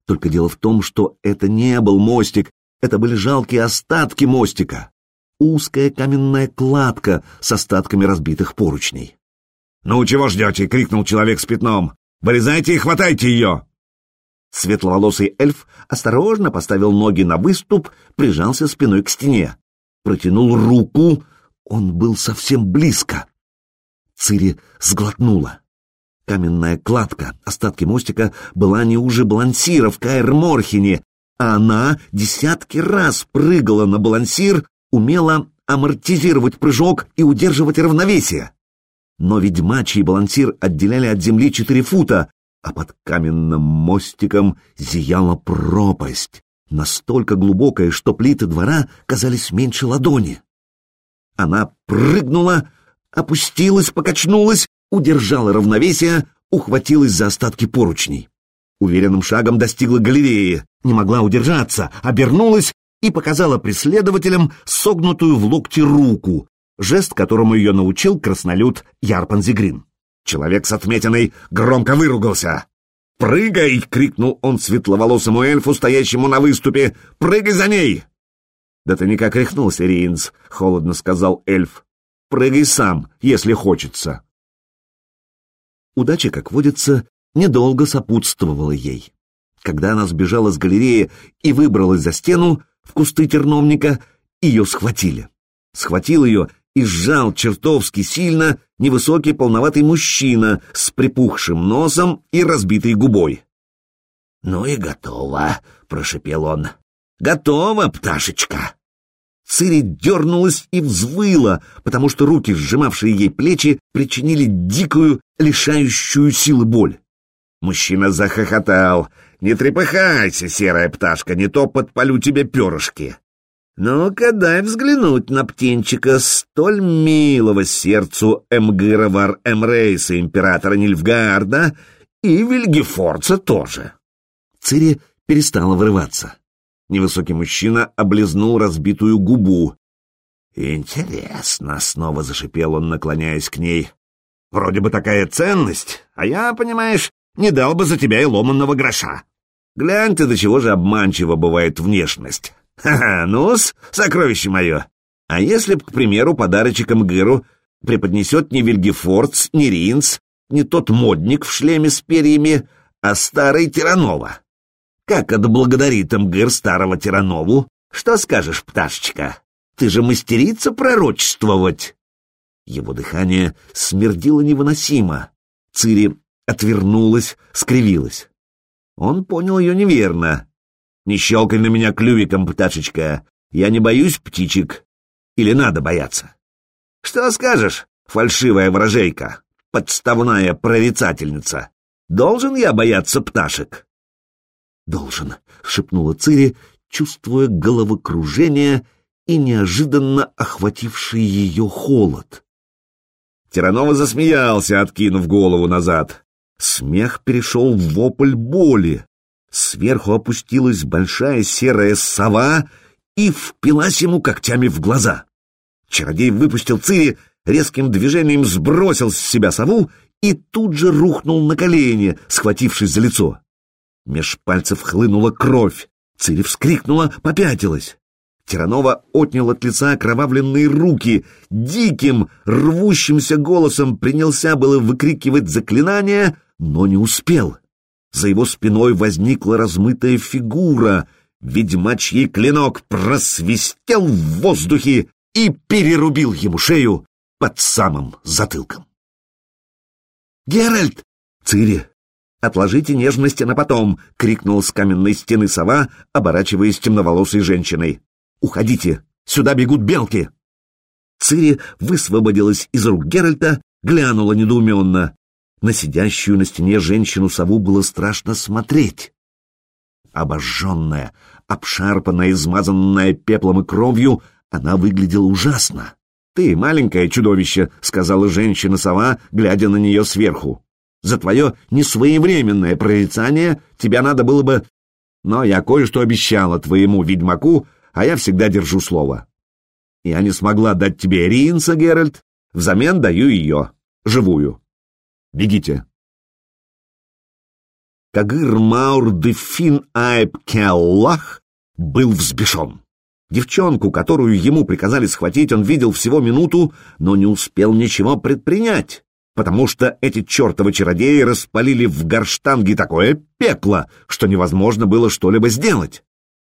Только дело в том, что это не был мостик, это были жалкие остатки мостика. Узкая каменная кладка с остатками разбитых поручней. «Ну, чего ждете?» — крикнул человек с пятном. «Вылезайте и хватайте ее!» Светловолосый эльф осторожно поставил ноги на выступ, прижался спиной к стене. Протянул руку, он был совсем близко. Цири сглотнула. Каменная кладка, остатки мостика, была не уже балансира в Каэр-Морхене, а она десятки раз прыгала на балансир, умела амортизировать прыжок и удерживать равновесие но ведьмачий балансир отделяли от земли четыре фута, а под каменным мостиком зияла пропасть, настолько глубокое, что плиты двора казались меньше ладони. Она прыгнула, опустилась, покачнулась, удержала равновесие, ухватилась за остатки поручней. Уверенным шагом достигла галереи, не могла удержаться, обернулась и показала преследователям согнутую в локте руку, жест, которому ее научил краснолюд Ярпан Зигрин. Человек с отметиной громко выругался. «Прыгай!» — крикнул он светловолосому эльфу, стоящему на выступе. «Прыгай за ней!» «Да ты никак рехнулся, Риинс», — холодно сказал эльф. «Прыгай сам, если хочется». Удача, как водится, недолго сопутствовала ей. Когда она сбежала с галереи и выбралась за стену, в кусты терновника, ее схватили. Схватил ее и сжал чертовски сильно невысокий полноватый мужчина с припухшим носом и разбитой губой. «Ну и готово», — прошепел он. «Готово, пташечка!» Цири дернулась и взвыла, потому что руки, сжимавшие ей плечи, причинили дикую, лишающую силы боль. Мужчина захохотал. «Не трепыхайся, серая пташка, не то подпалю тебе перышки!» Ну-ка, дай взглянуть на птенчика столь милого сердцу Эмгыровар Эмрейса, императора Нильфгаарда, и Вильгефорца тоже. Цири перестала вырываться. Невысокий мужчина облизнул разбитую губу. «Интересно», — снова зашипел он, наклоняясь к ней. «Вроде бы такая ценность, а я, понимаешь, не дал бы за тебя и ломанного гроша. Глянь ты, до чего же обманчива бывает внешность. Ха-ха, ну-с, сокровище мое. А если б, к примеру, подарочком Гыру преподнесет не Вильгефордс, не Ринц, не тот модник в шлеме с перьями, а старый Тиранова? Как отблагодарит Мгыр старого Тиранову? Что скажешь, пташечка? Ты же мастерица пророчествовать. Его дыхание смердило невыносимо. Цири отвернулась, скривилась. Он понял ее неверно. «Не щелкай на меня клювиком, пташечка. Я не боюсь птичек. Или надо бояться?» «Что скажешь, фальшивая ворожейка, подставная прорицательница? Должен я бояться пташек?» «Должен», — шепнула Цири, чувствуя головокружение и неожиданно охвативший ее холод. Тиранова засмеялся, откинув голову назад. Смех перешел в вопль боли. Сверху опустилась большая серая сова и впилась ему когтями в глаза. Чародей выпустил Цири, резким движением сбросил с себя сову и тут же рухнул на колени, схватившись за лицо. Меж пальцев хлынула кровь. Цири вскрикнула, попятилась. Тиранова отнял от лица окровавленные руки, диким, рвущимся голосом принялся было выкрикивать заклинание, но не успел. За его спиной возникла размытая фигура. Ведьмачий клинок просвистел в воздухе и перерубил ему шею под самым затылком. «Геральт!» «Цири!» «Отложите нежности на потом!» — крикнул с каменной стены сова, оборачиваясь темноволосой женщиной. «Уходите! Сюда бегут белки!» Цири высвободилась из рук Геральта, глянула недоуменно. На сидящую на стене женщину-сову было страшно смотреть. Обожженная, обшарпанная, измазанная пеплом и кровью, она выглядела ужасно. «Ты маленькое чудовище», — сказала женщина-сова, глядя на нее сверху. «За твое несвоевременное прорицание тебя надо было бы...» «Но я кое-что обещала твоему ведьмаку, а я всегда держу слово. Я не смогла дать тебе Ринса, Геральт, взамен даю ее, живую». Бегите. Кагыр Маур де Фин Айб Келлах был взбешен. Девчонку, которую ему приказали схватить, он видел всего минуту, но не успел ничего предпринять, потому что эти чертовы чародеи распалили в горштанге такое пекло, что невозможно было что-либо сделать.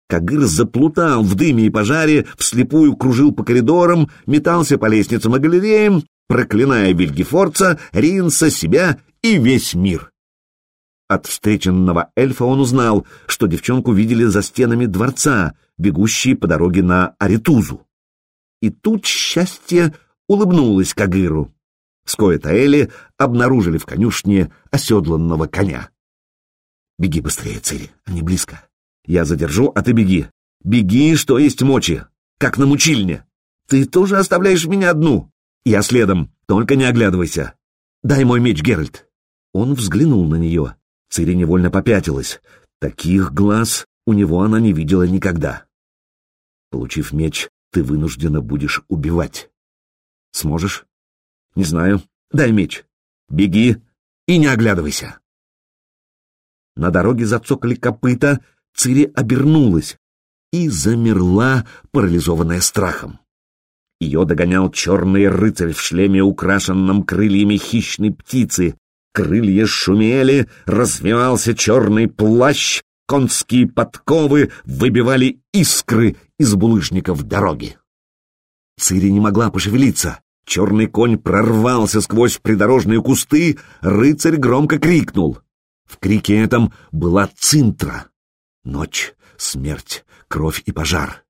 Кагыр заплутал в дыме и пожаре, вслепую кружил по коридорам, метался по лестницам и галереям, проклиная Вильгефорца, Ринса, себя и весь мир. От встреченного эльфа он узнал, что девчонку видели за стенами дворца, бегущей по дороге на Аритузу. И тут счастье улыбнулось Кагыру. Скоэ-Таэли обнаружили в конюшне оседланного коня. «Беги быстрее, Цири, они близко. Я задержу, а ты беги. Беги, что есть мочи, как на мучильне. Ты тоже оставляешь меня одну. Я следом, только не оглядывайся. Дай мой меч, Геральт. Он взглянул на нее. Цири невольно попятилась. Таких глаз у него она не видела никогда. Получив меч, ты вынуждена будешь убивать. Сможешь? Не знаю. Дай меч. Беги и не оглядывайся. На дороге зацокали копыта, Цири обернулась и замерла, парализованная страхом. Ее догонял черный рыцарь в шлеме, украшенном крыльями хищной птицы. Крылья шумели, развивался черный плащ, конские подковы выбивали искры из булыжников дороги. Цири не могла пошевелиться. Черный конь прорвался сквозь придорожные кусты, рыцарь громко крикнул. В крике этом была цинтра. Ночь, смерть, кровь и пожар.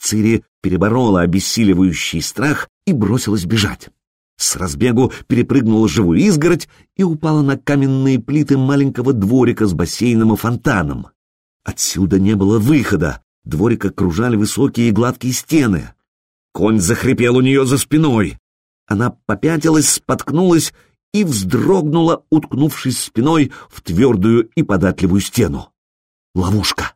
Цири переборола обессиливающий страх и бросилась бежать. С разбегу перепрыгнула живую изгородь и упала на каменные плиты маленького дворика с бассейном и фонтаном. Отсюда не было выхода, дворик окружали высокие и гладкие стены. Конь захрипел у нее за спиной. Она попятилась, споткнулась и вздрогнула, уткнувшись спиной в твердую и податливую стену. Ловушка.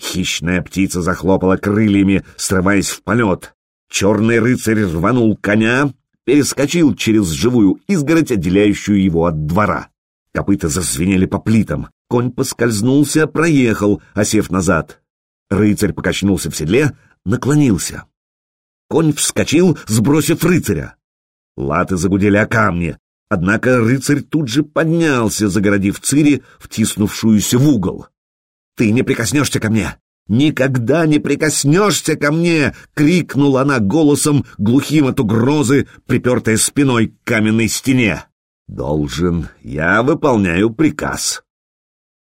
Хищная птица захлопала крыльями, срываясь в полет. Черный рыцарь рванул коня, перескочил через живую изгородь, отделяющую его от двора. Копыта зазвенели по плитам. Конь поскользнулся, проехал, осев назад. Рыцарь покачнулся в седле, наклонился. Конь вскочил, сбросив рыцаря. Латы загудели о камне, однако рыцарь тут же поднялся, загородив Цири, втиснувшуюся в угол. «Ты не прикоснешься ко мне! Никогда не прикоснешься ко мне!» — крикнула она голосом, глухим от угрозы, припертая спиной к каменной стене. «Должен, я выполняю приказ».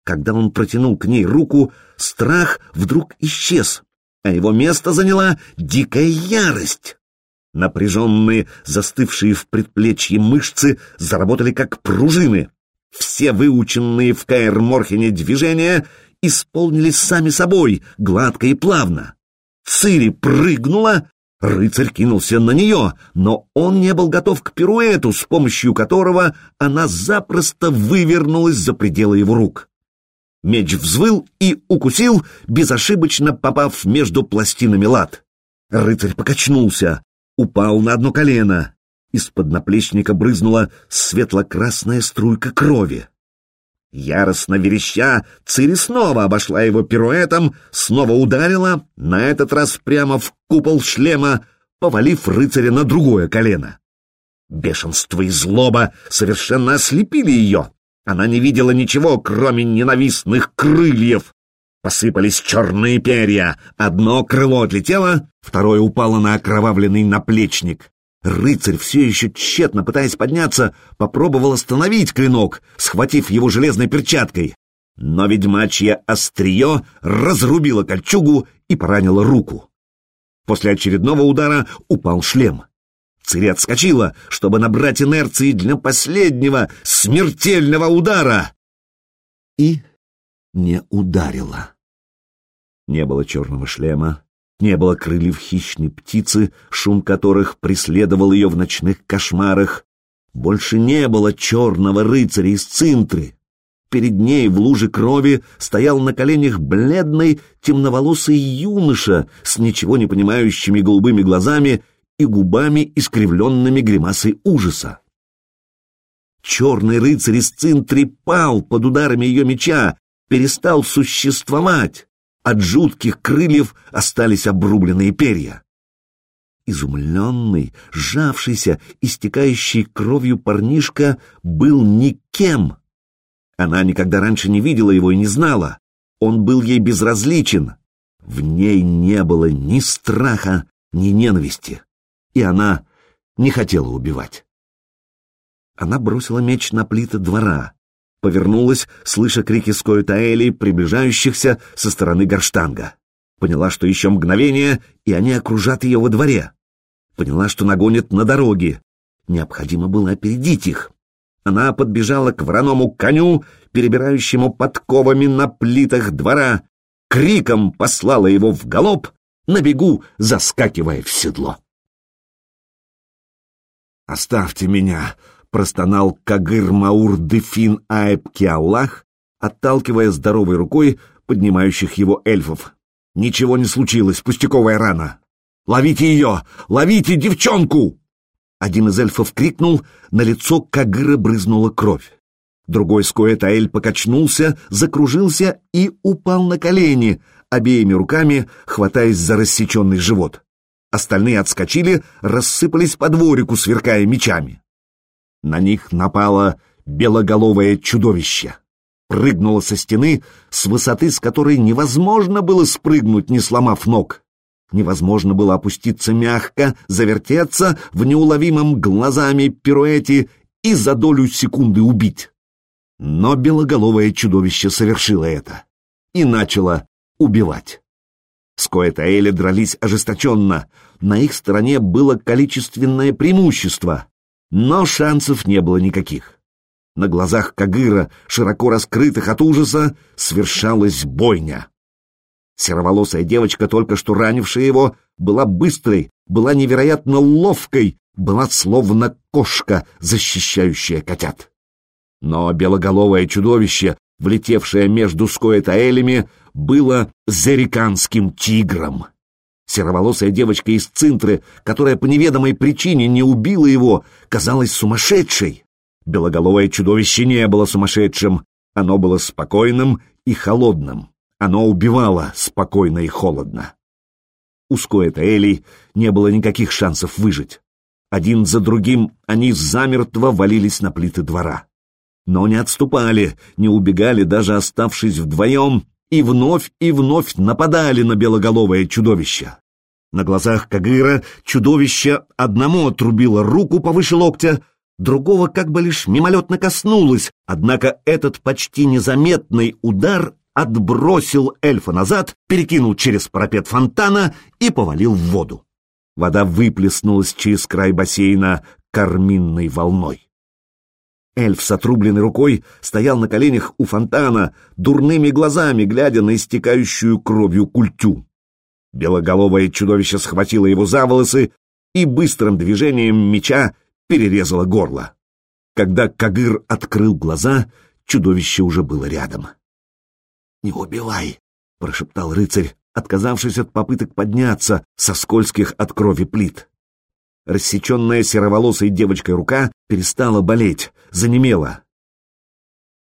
Когда он протянул к ней руку, страх вдруг исчез, а его место заняла дикая ярость. Напряженные, застывшие в предплечье мышцы заработали как пружины. Все выученные в Каэр-Морхене движения исполнились сами собой, гладко и плавно. Цири прыгнула, рыцарь кинулся на нее, но он не был готов к пируэту, с помощью которого она запросто вывернулась за пределы его рук. Меч взвыл и укусил, безошибочно попав между пластинами лад. Рыцарь покачнулся, упал на одно колено. Из-под наплечника брызнула светло-красная струйка крови. Яростно вереща, Цири снова обошла его пируэтом, снова ударила, на этот раз прямо в купол шлема, повалив рыцаря на другое колено. Бешенство и злоба совершенно ослепили ее. Она не видела ничего, кроме ненавистных крыльев. Посыпались черные перья. Одно крыло отлетело, второе упало на окровавленный наплечник. Рыцарь, все еще тщетно пытаясь подняться, попробовал остановить клинок, схватив его железной перчаткой. Но ведьмачье острие разрубило кольчугу и поранило руку. После очередного удара упал шлем. Цири отскочила, чтобы набрать инерции для последнего смертельного удара. И не ударила. Не было черного шлема, не было крыльев хищной птицы, шум которых преследовал ее в ночных кошмарах. Больше не было черного рыцаря из цинтры. Перед ней в луже крови стоял на коленях бледный темноволосый юноша с ничего не понимающими голубыми глазами и губами, искривленными гримасой ужаса. Черный рыцарь из цинтри пал под ударами ее меча, перестал существовать от жутких крыльев остались обрубленные перья. Изумленный, сжавшийся, истекающий кровью парнишка был никем. Она никогда раньше не видела его и не знала. Он был ей безразличен. В ней не было ни страха, ни ненависти. И она не хотела убивать. Она бросила меч на плиты двора, Повернулась, слыша крики Скоютаэли, приближающихся со стороны Горштанга. Поняла, что еще мгновение, и они окружат ее во дворе. Поняла, что нагонят на дороге. Необходимо было опередить их. Она подбежала к враному коню, перебирающему подковами на плитах двора, криком послала его в галоп, на бегу заскакивая в седло. «Оставьте меня!» — простонал Кагыр Маур Дефин Аэб Киаулах, отталкивая здоровой рукой поднимающих его эльфов. «Ничего не случилось, пустяковая рана! Ловите ее! Ловите девчонку!» Один из эльфов крикнул, на лицо Кагыра брызнула кровь. Другой Скоэтаэль покачнулся, закружился и упал на колени, обеими руками хватаясь за рассеченный живот. Остальные отскочили, рассыпались по дворику, сверкая мечами. На них напало белоголовое чудовище. Прыгнуло со стены, с высоты с которой невозможно было спрыгнуть, не сломав ног. Невозможно было опуститься мягко, завертеться в неуловимом глазами пируэте и за долю секунды убить. Но белоголовое чудовище совершило это и начало убивать. Скоэтаэли дрались ожесточенно, на их стороне было количественное преимущество, но шансов не было никаких. На глазах Кагыра, широко раскрытых от ужаса, свершалась бойня. Сероволосая девочка, только что ранившая его, была быстрой, была невероятно ловкой, была словно кошка, защищающая котят. Но белоголовое чудовище, влетевшее между скоэтаэлями, было зериканским тигром. Сероволосая девочка из Цинтры, которая по неведомой причине не убила его, казалась сумасшедшей. Белоголовое чудовище не было сумасшедшим, оно было спокойным и холодным. Оно убивало спокойно и холодно. У Скоэта не было никаких шансов выжить. Один за другим они замертво валились на плиты двора. Но не отступали, не убегали, даже оставшись вдвоем, и вновь и вновь нападали на белоголовое чудовище. На глазах Кагыра чудовище одному отрубило руку повыше локтя, другого как бы лишь мимолетно коснулось, однако этот почти незаметный удар отбросил эльфа назад, перекинул через парапет фонтана и повалил в воду. Вода выплеснулась через край бассейна карминной волной. Эльф с отрубленной рукой стоял на коленях у фонтана, дурными глазами глядя на истекающую кровью культю. Белоголовое чудовище схватило его за волосы и быстрым движением меча перерезало горло. Когда Кагыр открыл глаза, чудовище уже было рядом. «Не убивай!» — прошептал рыцарь, отказавшись от попыток подняться со скользких от крови плит. Рассеченная сероволосой девочкой рука перестала болеть, занемела.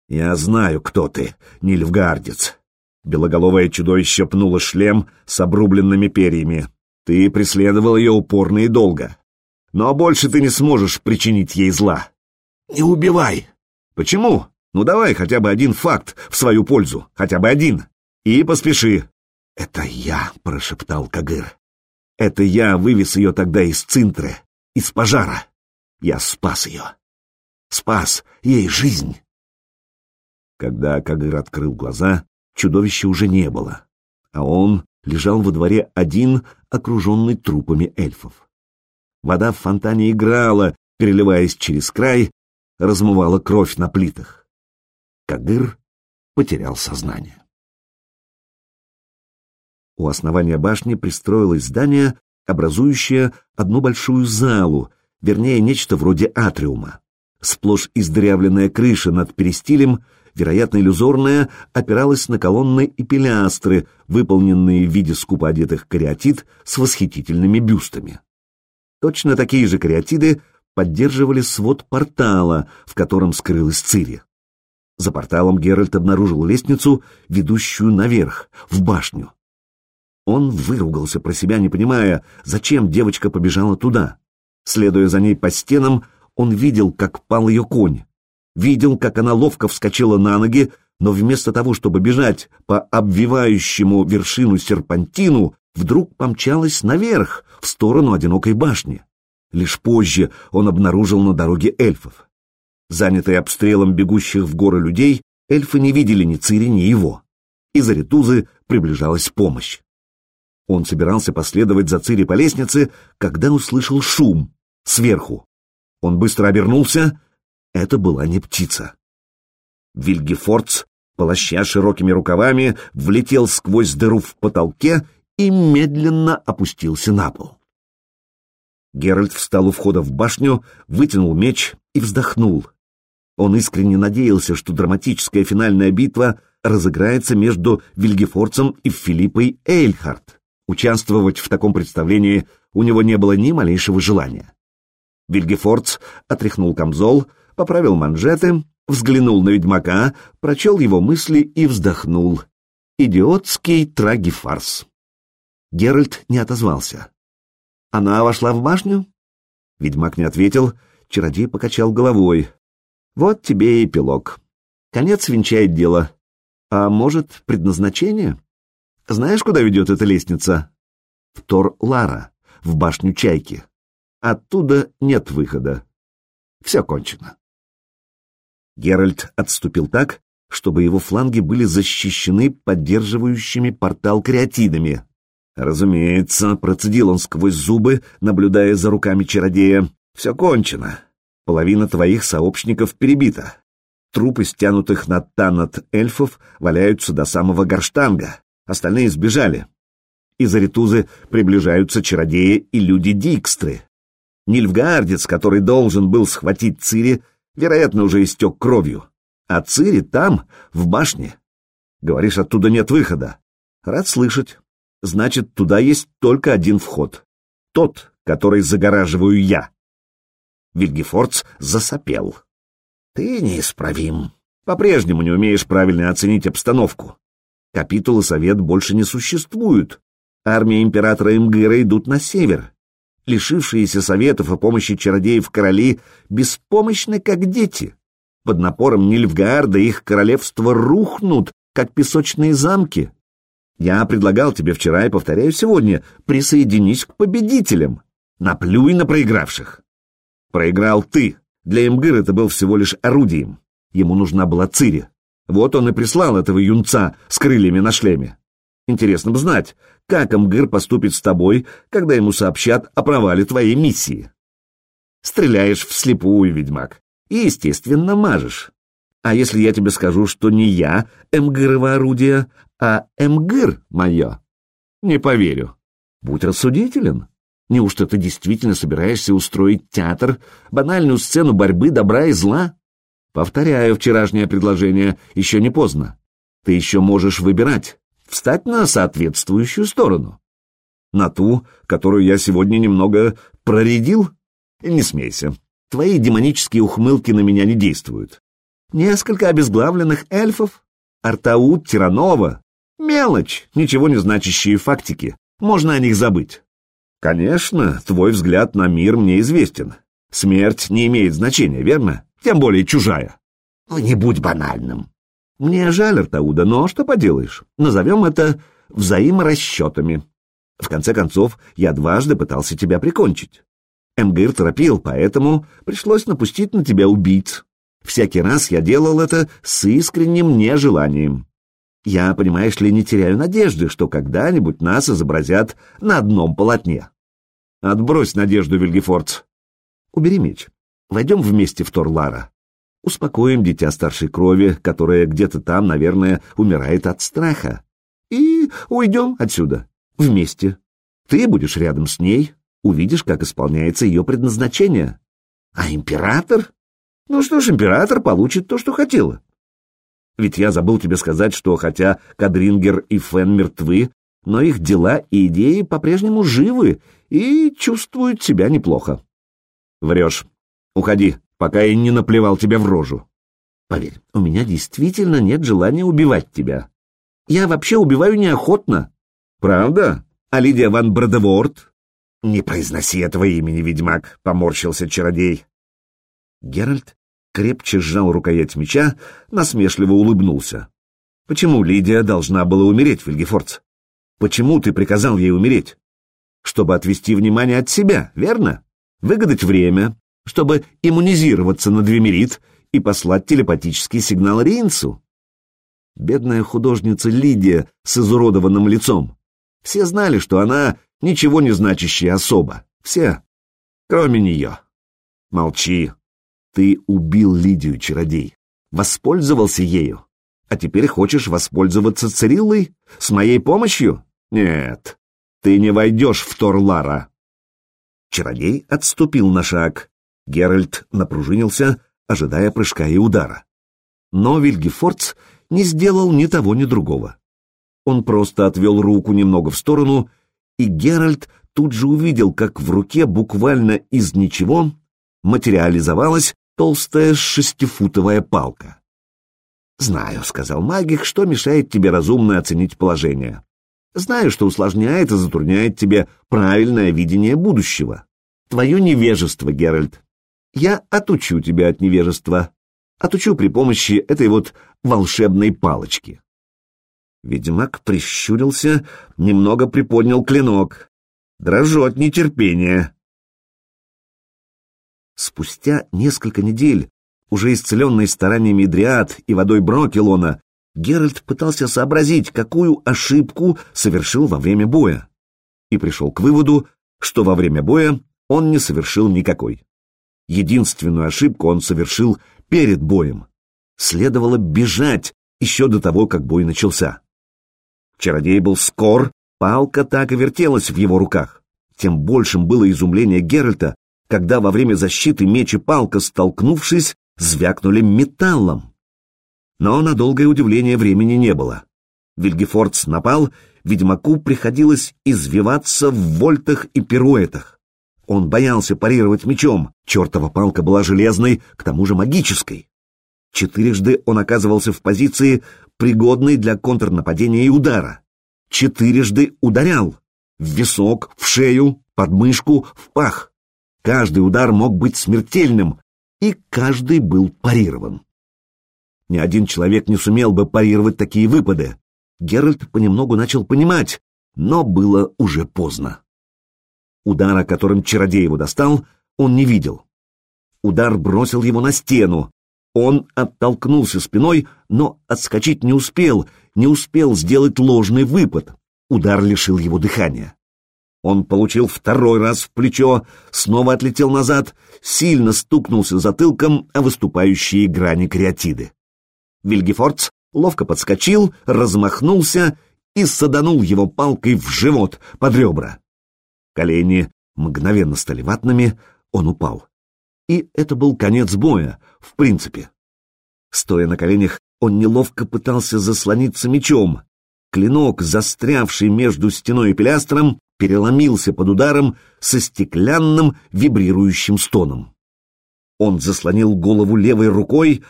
«Я знаю, кто ты, Нильфгардец». Белоголовое чудовище пнуло шлем с обрубленными перьями. Ты преследовал ее упорно и долго. Но больше ты не сможешь причинить ей зла. «Не убивай!» «Почему?» Ну давай хотя бы один факт в свою пользу, хотя бы один. И поспеши. Это я, прошептал Кагыр. Это я вывез ее тогда из Цинтры, из пожара. Я спас ее. Спас ей жизнь. Когда Кагыр открыл глаза, чудовища уже не было, а он лежал во дворе один, окруженный трупами эльфов. Вода в фонтане играла, переливаясь через край, размывала кровь на плитах. Кадыр потерял сознание. У основания башни пристроилось здание, образующее одну большую залу, вернее, нечто вроде атриума. Сплошь издрявленная крыша над перистилем, вероятно, иллюзорная, опиралась на колонны и пилястры, выполненные в виде скупо одетых кариатид с восхитительными бюстами. Точно такие же кариатиды поддерживали свод портала, в котором скрылась Цири. За порталом Геральт обнаружил лестницу, ведущую наверх, в башню. Он выругался про себя, не понимая, зачем девочка побежала туда. Следуя за ней по стенам, он видел, как пал ее конь. Видел, как она ловко вскочила на ноги, но вместо того, чтобы бежать по обвивающему вершину серпантину, вдруг помчалась наверх, в сторону одинокой башни. Лишь позже он обнаружил на дороге эльфов. Занятые обстрелом бегущих в горы людей, эльфы не видели ни Цири, ни его. Из Аритузы приближалась помощь. Он собирался последовать за Цири по лестнице, когда услышал шум сверху. Он быстро обернулся. Это была не птица. Вильгефордс, полоща широкими рукавами, влетел сквозь дыру в потолке и медленно опустился на пол. Геральт встал у входа в башню, вытянул меч и вздохнул. Он искренне надеялся, что драматическая финальная битва разыграется между Вильгефорцем и Филиппой Эйльхарт. Участвовать в таком представлении у него не было ни малейшего желания. Вильгефорц отряхнул камзол, поправил манжеты, взглянул на ведьмака, прочел его мысли и вздохнул. Идиотский трагифарс. Геральт не отозвался. Она вошла в башню? Ведьмак не ответил, чародей покачал головой. Вот тебе и эпилог. Конец венчает дело. А может, предназначение? Знаешь, куда ведет эта лестница? В Тор-Лара, в башню Чайки. Оттуда нет выхода. Все кончено. Геральт отступил так, чтобы его фланги были защищены поддерживающими портал креатидами. Разумеется, процедил он сквозь зубы, наблюдая за руками чародея. Все кончено. Половина твоих сообщников перебита. Трупы стянутых на танат эльфов валяются до самого горштанга. Остальные сбежали. Из Аритузы приближаются чародеи и люди Дикстры. Нильфгаардец, который должен был схватить Цири, вероятно, уже истек кровью. А Цири там, в башне. Говоришь, оттуда нет выхода. Рад слышать. Значит, туда есть только один вход. Тот, который загораживаю я. Вильгефордс засопел. Ты неисправим. По-прежнему не умеешь правильно оценить обстановку. Капитул и совет больше не существуют. Армия императора Имгыра идут на север лишившиеся советов и помощи чародеев короли, беспомощны, как дети. Под напором Нильфгаарда их королевства рухнут, как песочные замки. Я предлагал тебе вчера и повторяю сегодня, присоединись к победителям. Наплюй на проигравших. Проиграл ты. Для Имгыр это был всего лишь орудием. Ему нужна была Цири. Вот он и прислал этого юнца с крыльями на шлеме. Интересно бы знать, как Амгыр поступит с тобой, когда ему сообщат о провале твоей миссии. Стреляешь вслепую, ведьмак, и, естественно, мажешь. А если я тебе скажу, что не я Эмгырово орудие, а Эмгыр мое? Не поверю. Будь рассудителен. Неужто ты действительно собираешься устроить театр, банальную сцену борьбы добра и зла? Повторяю вчерашнее предложение, еще не поздно. Ты еще можешь выбирать встать на соответствующую сторону. На ту, которую я сегодня немного проредил? Не смейся. Твои демонические ухмылки на меня не действуют. Несколько обезглавленных эльфов, Артаут, Тиранова. Мелочь, ничего не значащие фактики. Можно о них забыть. Конечно, твой взгляд на мир мне известен. Смерть не имеет значения, верно? Тем более чужая. Ну, не будь банальным. Мне жаль Артауда, но что поделаешь, назовем это взаиморасчетами. В конце концов, я дважды пытался тебя прикончить. Эмгир торопил, поэтому пришлось напустить на тебя убийц. Всякий раз я делал это с искренним нежеланием. Я, понимаешь ли, не теряю надежды, что когда-нибудь нас изобразят на одном полотне. Отбрось надежду, Вильгефордс. Убери меч. Войдем вместе в Торлара. Успокоим дитя старшей крови, которое где-то там, наверное, умирает от страха. И уйдем отсюда. Вместе. Ты будешь рядом с ней, увидишь, как исполняется ее предназначение. А император? Ну что ж, император получит то, что хотела. Ведь я забыл тебе сказать, что хотя Кадрингер и Фен мертвы, но их дела и идеи по-прежнему живы и чувствуют себя неплохо. Врешь. Уходи пока я не наплевал тебе в рожу. Поверь, у меня действительно нет желания убивать тебя. Я вообще убиваю неохотно. Правда? А Лидия ван Бродеворд? Не произноси этого имени, ведьмак, поморщился чародей. Геральт крепче сжал рукоять меча, насмешливо улыбнулся. Почему Лидия должна была умереть, Вильгефордс? Почему ты приказал ей умереть? Чтобы отвести внимание от себя, верно? Выгадать время, чтобы иммунизироваться на Двемерит и послать телепатический сигнал Рейнсу. Бедная художница Лидия с изуродованным лицом. Все знали, что она ничего не значащая особа. Все. Кроме нее. Молчи. Ты убил Лидию, чародей, воспользовался ею, а теперь хочешь воспользоваться Цириллой с моей помощью? Нет, ты не войдешь в Торлара. Чародей отступил на шаг. Геральт напружинился, ожидая прыжка и удара. Но Вильгефордс не сделал ни того, ни другого. Он просто отвел руку немного в сторону, и Геральт тут же увидел, как в руке буквально из ничего материализовалась толстая шестифутовая палка. «Знаю», — сказал магик, — «что мешает тебе разумно оценить положение. Знаю, что усложняет и затрудняет тебе правильное видение будущего. Твое невежество, Геральт. Я отучу тебя от невежества. Отучу при помощи этой вот волшебной палочки». Ведьмак прищурился, немного приподнял клинок. Дрожу от нетерпения. Спустя несколько недель, уже исцеленный стараниями Дриад и водой Брокелона, Геральт пытался сообразить, какую ошибку совершил во время боя, и пришел к выводу, что во время боя он не совершил никакой. Единственную ошибку он совершил перед боем. Следовало бежать еще до того, как бой начался. Чародей был скор, палка так и вертелась в его руках. Тем большим было изумление Геральта, когда во время защиты меч и палка, столкнувшись, звякнули металлом. Но на долгое удивление времени не было. Вильгефордс напал, ведьмаку приходилось извиваться в вольтах и пируэтах. Он боялся парировать мечом, чертова палка была железной, к тому же магической. Четырежды он оказывался в позиции, пригодной для контрнападения и удара. Четырежды ударял. В висок, в шею, под мышку, в пах. Каждый удар мог быть смертельным, и каждый был парирован. Ни один человек не сумел бы парировать такие выпады. Геральт понемногу начал понимать, но было уже поздно. Удара, которым чародей его достал, он не видел. Удар бросил его на стену. Он оттолкнулся спиной, но отскочить не успел, не успел сделать ложный выпад. Удар лишил его дыхания. Он получил второй раз в плечо, снова отлетел назад, сильно стукнулся затылком о выступающие грани креатиды. Вильгефордс ловко подскочил, размахнулся и саданул его палкой в живот, под ребра. Колени мгновенно стали ватными, он упал. И это был конец боя, в принципе. Стоя на коленях, он неловко пытался заслониться мечом. Клинок, застрявший между стеной и пилястром, переломился под ударом со стеклянным вибрирующим стоном. Он заслонил голову левой рукой,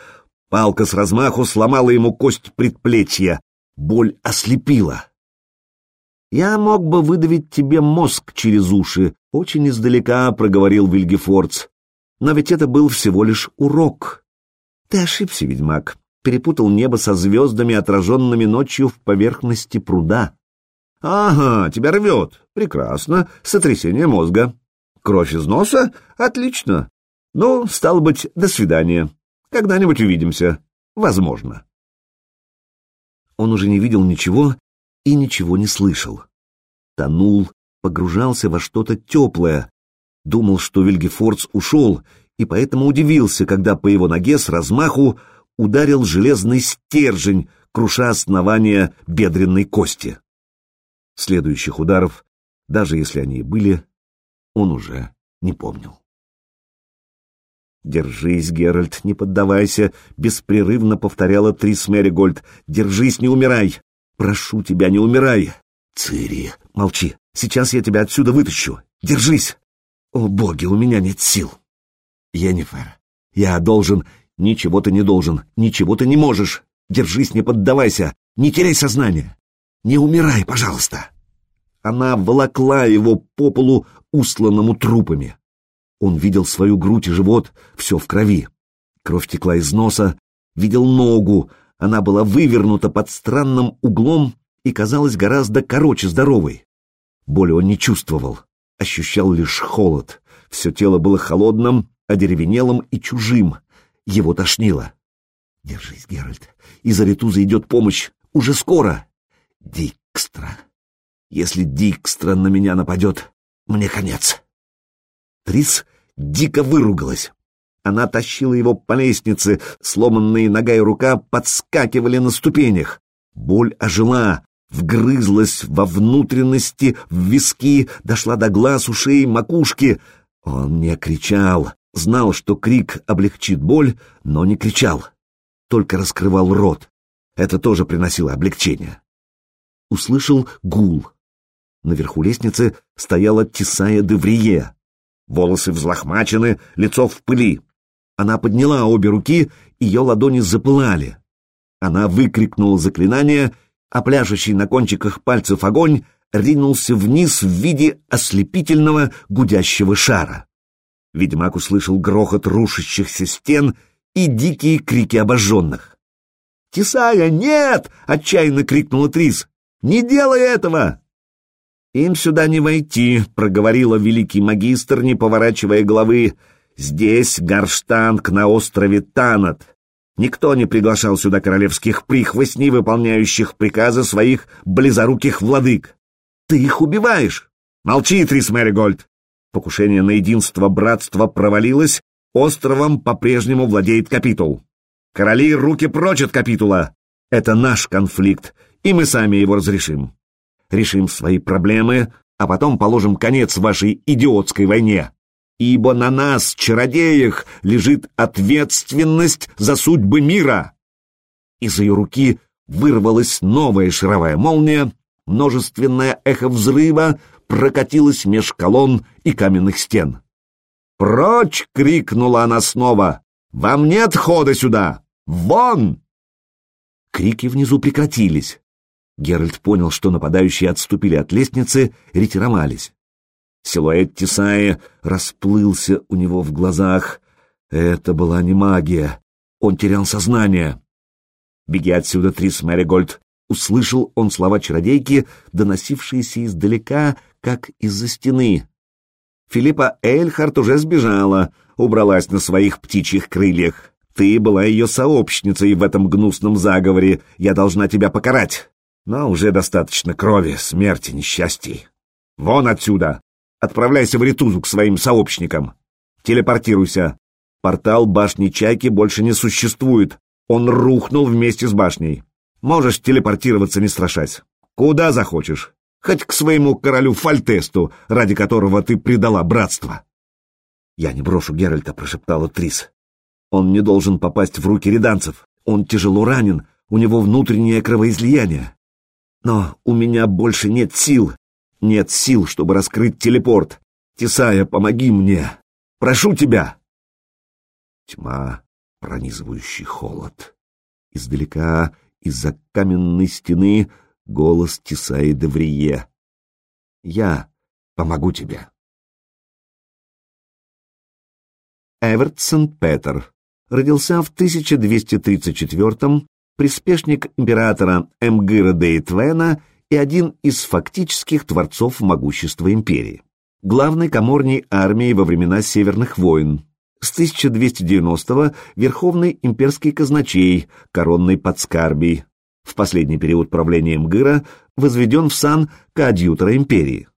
палка с размаху сломала ему кость предплечья, боль ослепила. «Я мог бы выдавить тебе мозг через уши», — очень издалека проговорил Вильгефордс. «Но ведь это был всего лишь урок». «Ты ошибся, ведьмак», перепутал небо со звездами, отраженными ночью в поверхности пруда. «Ага, тебя рвет. Прекрасно. Сотрясение мозга. Кровь из носа? Отлично. Ну, стало быть, до свидания. Когда-нибудь увидимся. Возможно». Он уже не видел ничего и ничего не слышал. Тонул, погружался во что-то теплое. Думал, что Вильгефордс ушел, и поэтому удивился, когда по его ноге с размаху ударил железный стержень, круша основание бедренной кости. Следующих ударов, даже если они и были, он уже не помнил. «Держись, Геральт, не поддавайся!» — беспрерывно повторяла Трис Меригольд. «Держись, не умирай! Прошу тебя, не умирай!» «Цири, молчи! Сейчас я тебя отсюда вытащу! Держись!» «О, боги, у меня нет сил!» «Енифер, я должен...» «Ничего ты не должен, ничего ты не можешь! Держись, не поддавайся! Не теряй сознание! Не умирай, пожалуйста!» Она волокла его по полу, устланному трупами. Он видел свою грудь и живот, все в крови. Кровь текла из носа, видел ногу, она была вывернута под странным углом и казалась гораздо короче здоровой. Боли он не чувствовал, ощущал лишь холод. Все тело было холодным, одеревенелым и чужим. Его тошнило. «Держись, Геральт, из Аритуза идет помощь. Уже скоро!» Дикстра. Если Дикстра на меня нападет, мне конец. Трис дико выругалась. Она тащила его по лестнице, сломанные нога и рука подскакивали на ступенях. Боль ожила, вгрызлась во внутренности, в виски, дошла до глаз, ушей, макушки. Он не кричал, знал, что крик облегчит боль, но не кричал, только раскрывал рот. Это тоже приносило облегчение. Услышал гул. Наверху лестницы стояла Тесая Деврие. Волосы взлохмачены, лицо в пыли. Она подняла обе руки, ее ладони запылали. Она выкрикнула заклинание, а пляжущий на кончиках пальцев огонь ринулся вниз в виде ослепительного гудящего шара. Ведьмак услышал грохот рушащихся стен и дикие крики обожженных. «Тесая, нет!» — отчаянно крикнула Трис. «Не делай этого!» «Им сюда не войти», — проговорила великий магистр, не поворачивая головы. «Здесь Гарштанг на острове Танат. Никто не приглашал сюда королевских прихвостней, выполняющих приказы своих близоруких владык. Ты их убиваешь!» «Молчи, Трис Мэригольд!» Покушение на единство братства провалилось, островом по-прежнему владеет капитул. Короли, руки прочь от капитула! Это наш конфликт, и мы сами его разрешим. Решим свои проблемы, а потом положим конец вашей идиотской войне. Ибо на нас, чародеях, лежит ответственность за судьбы мира. Из ее руки вырвалась новая шаровая молния, множественное эхо взрыва прокатилось меж колонн и каменных стен. «Прочь!» — крикнула она снова. «Вам нет хода сюда! Вон!» Крики внизу прекратились. Геральт понял, что нападающие отступили от лестницы, ретировались. Силуэт Тесаи расплылся у него в глазах. Это была не магия. Он терял сознание. «Беги отсюда, Трис Мэригольд!» Услышал он слова чародейки, доносившиеся издалека, как из-за стены. Филиппа Эльхарт уже сбежала, убралась на своих птичьих крыльях. Ты была ее сообщницей в этом гнусном заговоре, я должна тебя покарать. Но уже достаточно крови, смерти, несчастий. Вон отсюда! Отправляйся в Ритузу к своим сообщникам. Телепортируйся. Портал башни Чайки больше не существует. Он рухнул вместе с башней. Можешь телепортироваться, не страшась. Куда захочешь хоть к своему королю Фальтесту, ради которого ты предала братство. «Я не брошу Геральта», — прошептала Трис. «Он не должен попасть в руки реданцев. Он тяжело ранен, у него внутреннее кровоизлияние. Но у меня больше нет сил. Нет сил, чтобы раскрыть телепорт. Тесая, помоги мне. Прошу тебя!» Тьма, пронизывающий холод. Издалека, из-за каменной стены, голос Тисаи Деврие. «Я помогу тебе». Эвертсон Петер родился в 1234-м, приспешник императора Эмгыра Дейтвена и один из фактических творцов могущества империи. Главной коморней армии во времена Северных войн. С 1290-го верховный имперский казначей, коронный подскарбий, в последний период правления Мгыра возведен в сан коадьютора империи.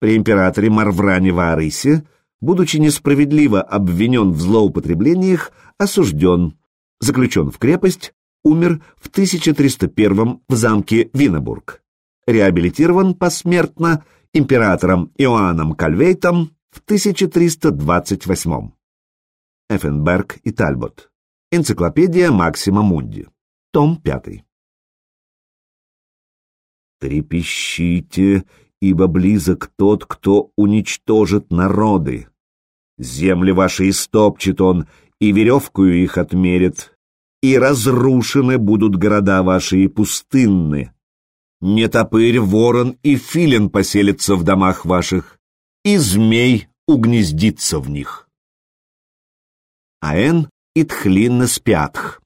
При императоре Марвране Ваарысе, будучи несправедливо обвинен в злоупотреблениях, осужден, заключен в крепость, умер в 1301 в замке Виннебург. Реабилитирован посмертно императором Иоанном Кальвейтом в 1328. Эффенберг и Тальбот. Энциклопедия Максима Мунди. Том 5. Трепещите, ибо близок тот, кто уничтожит народы. Земли ваши истопчет он, и веревкую их отмерит, и разрушены будут города ваши и пустынны. Не топырь, ворон и филин поселятся в домах ваших, и змей угнездится в них. Аэн и Тхлинна спятх.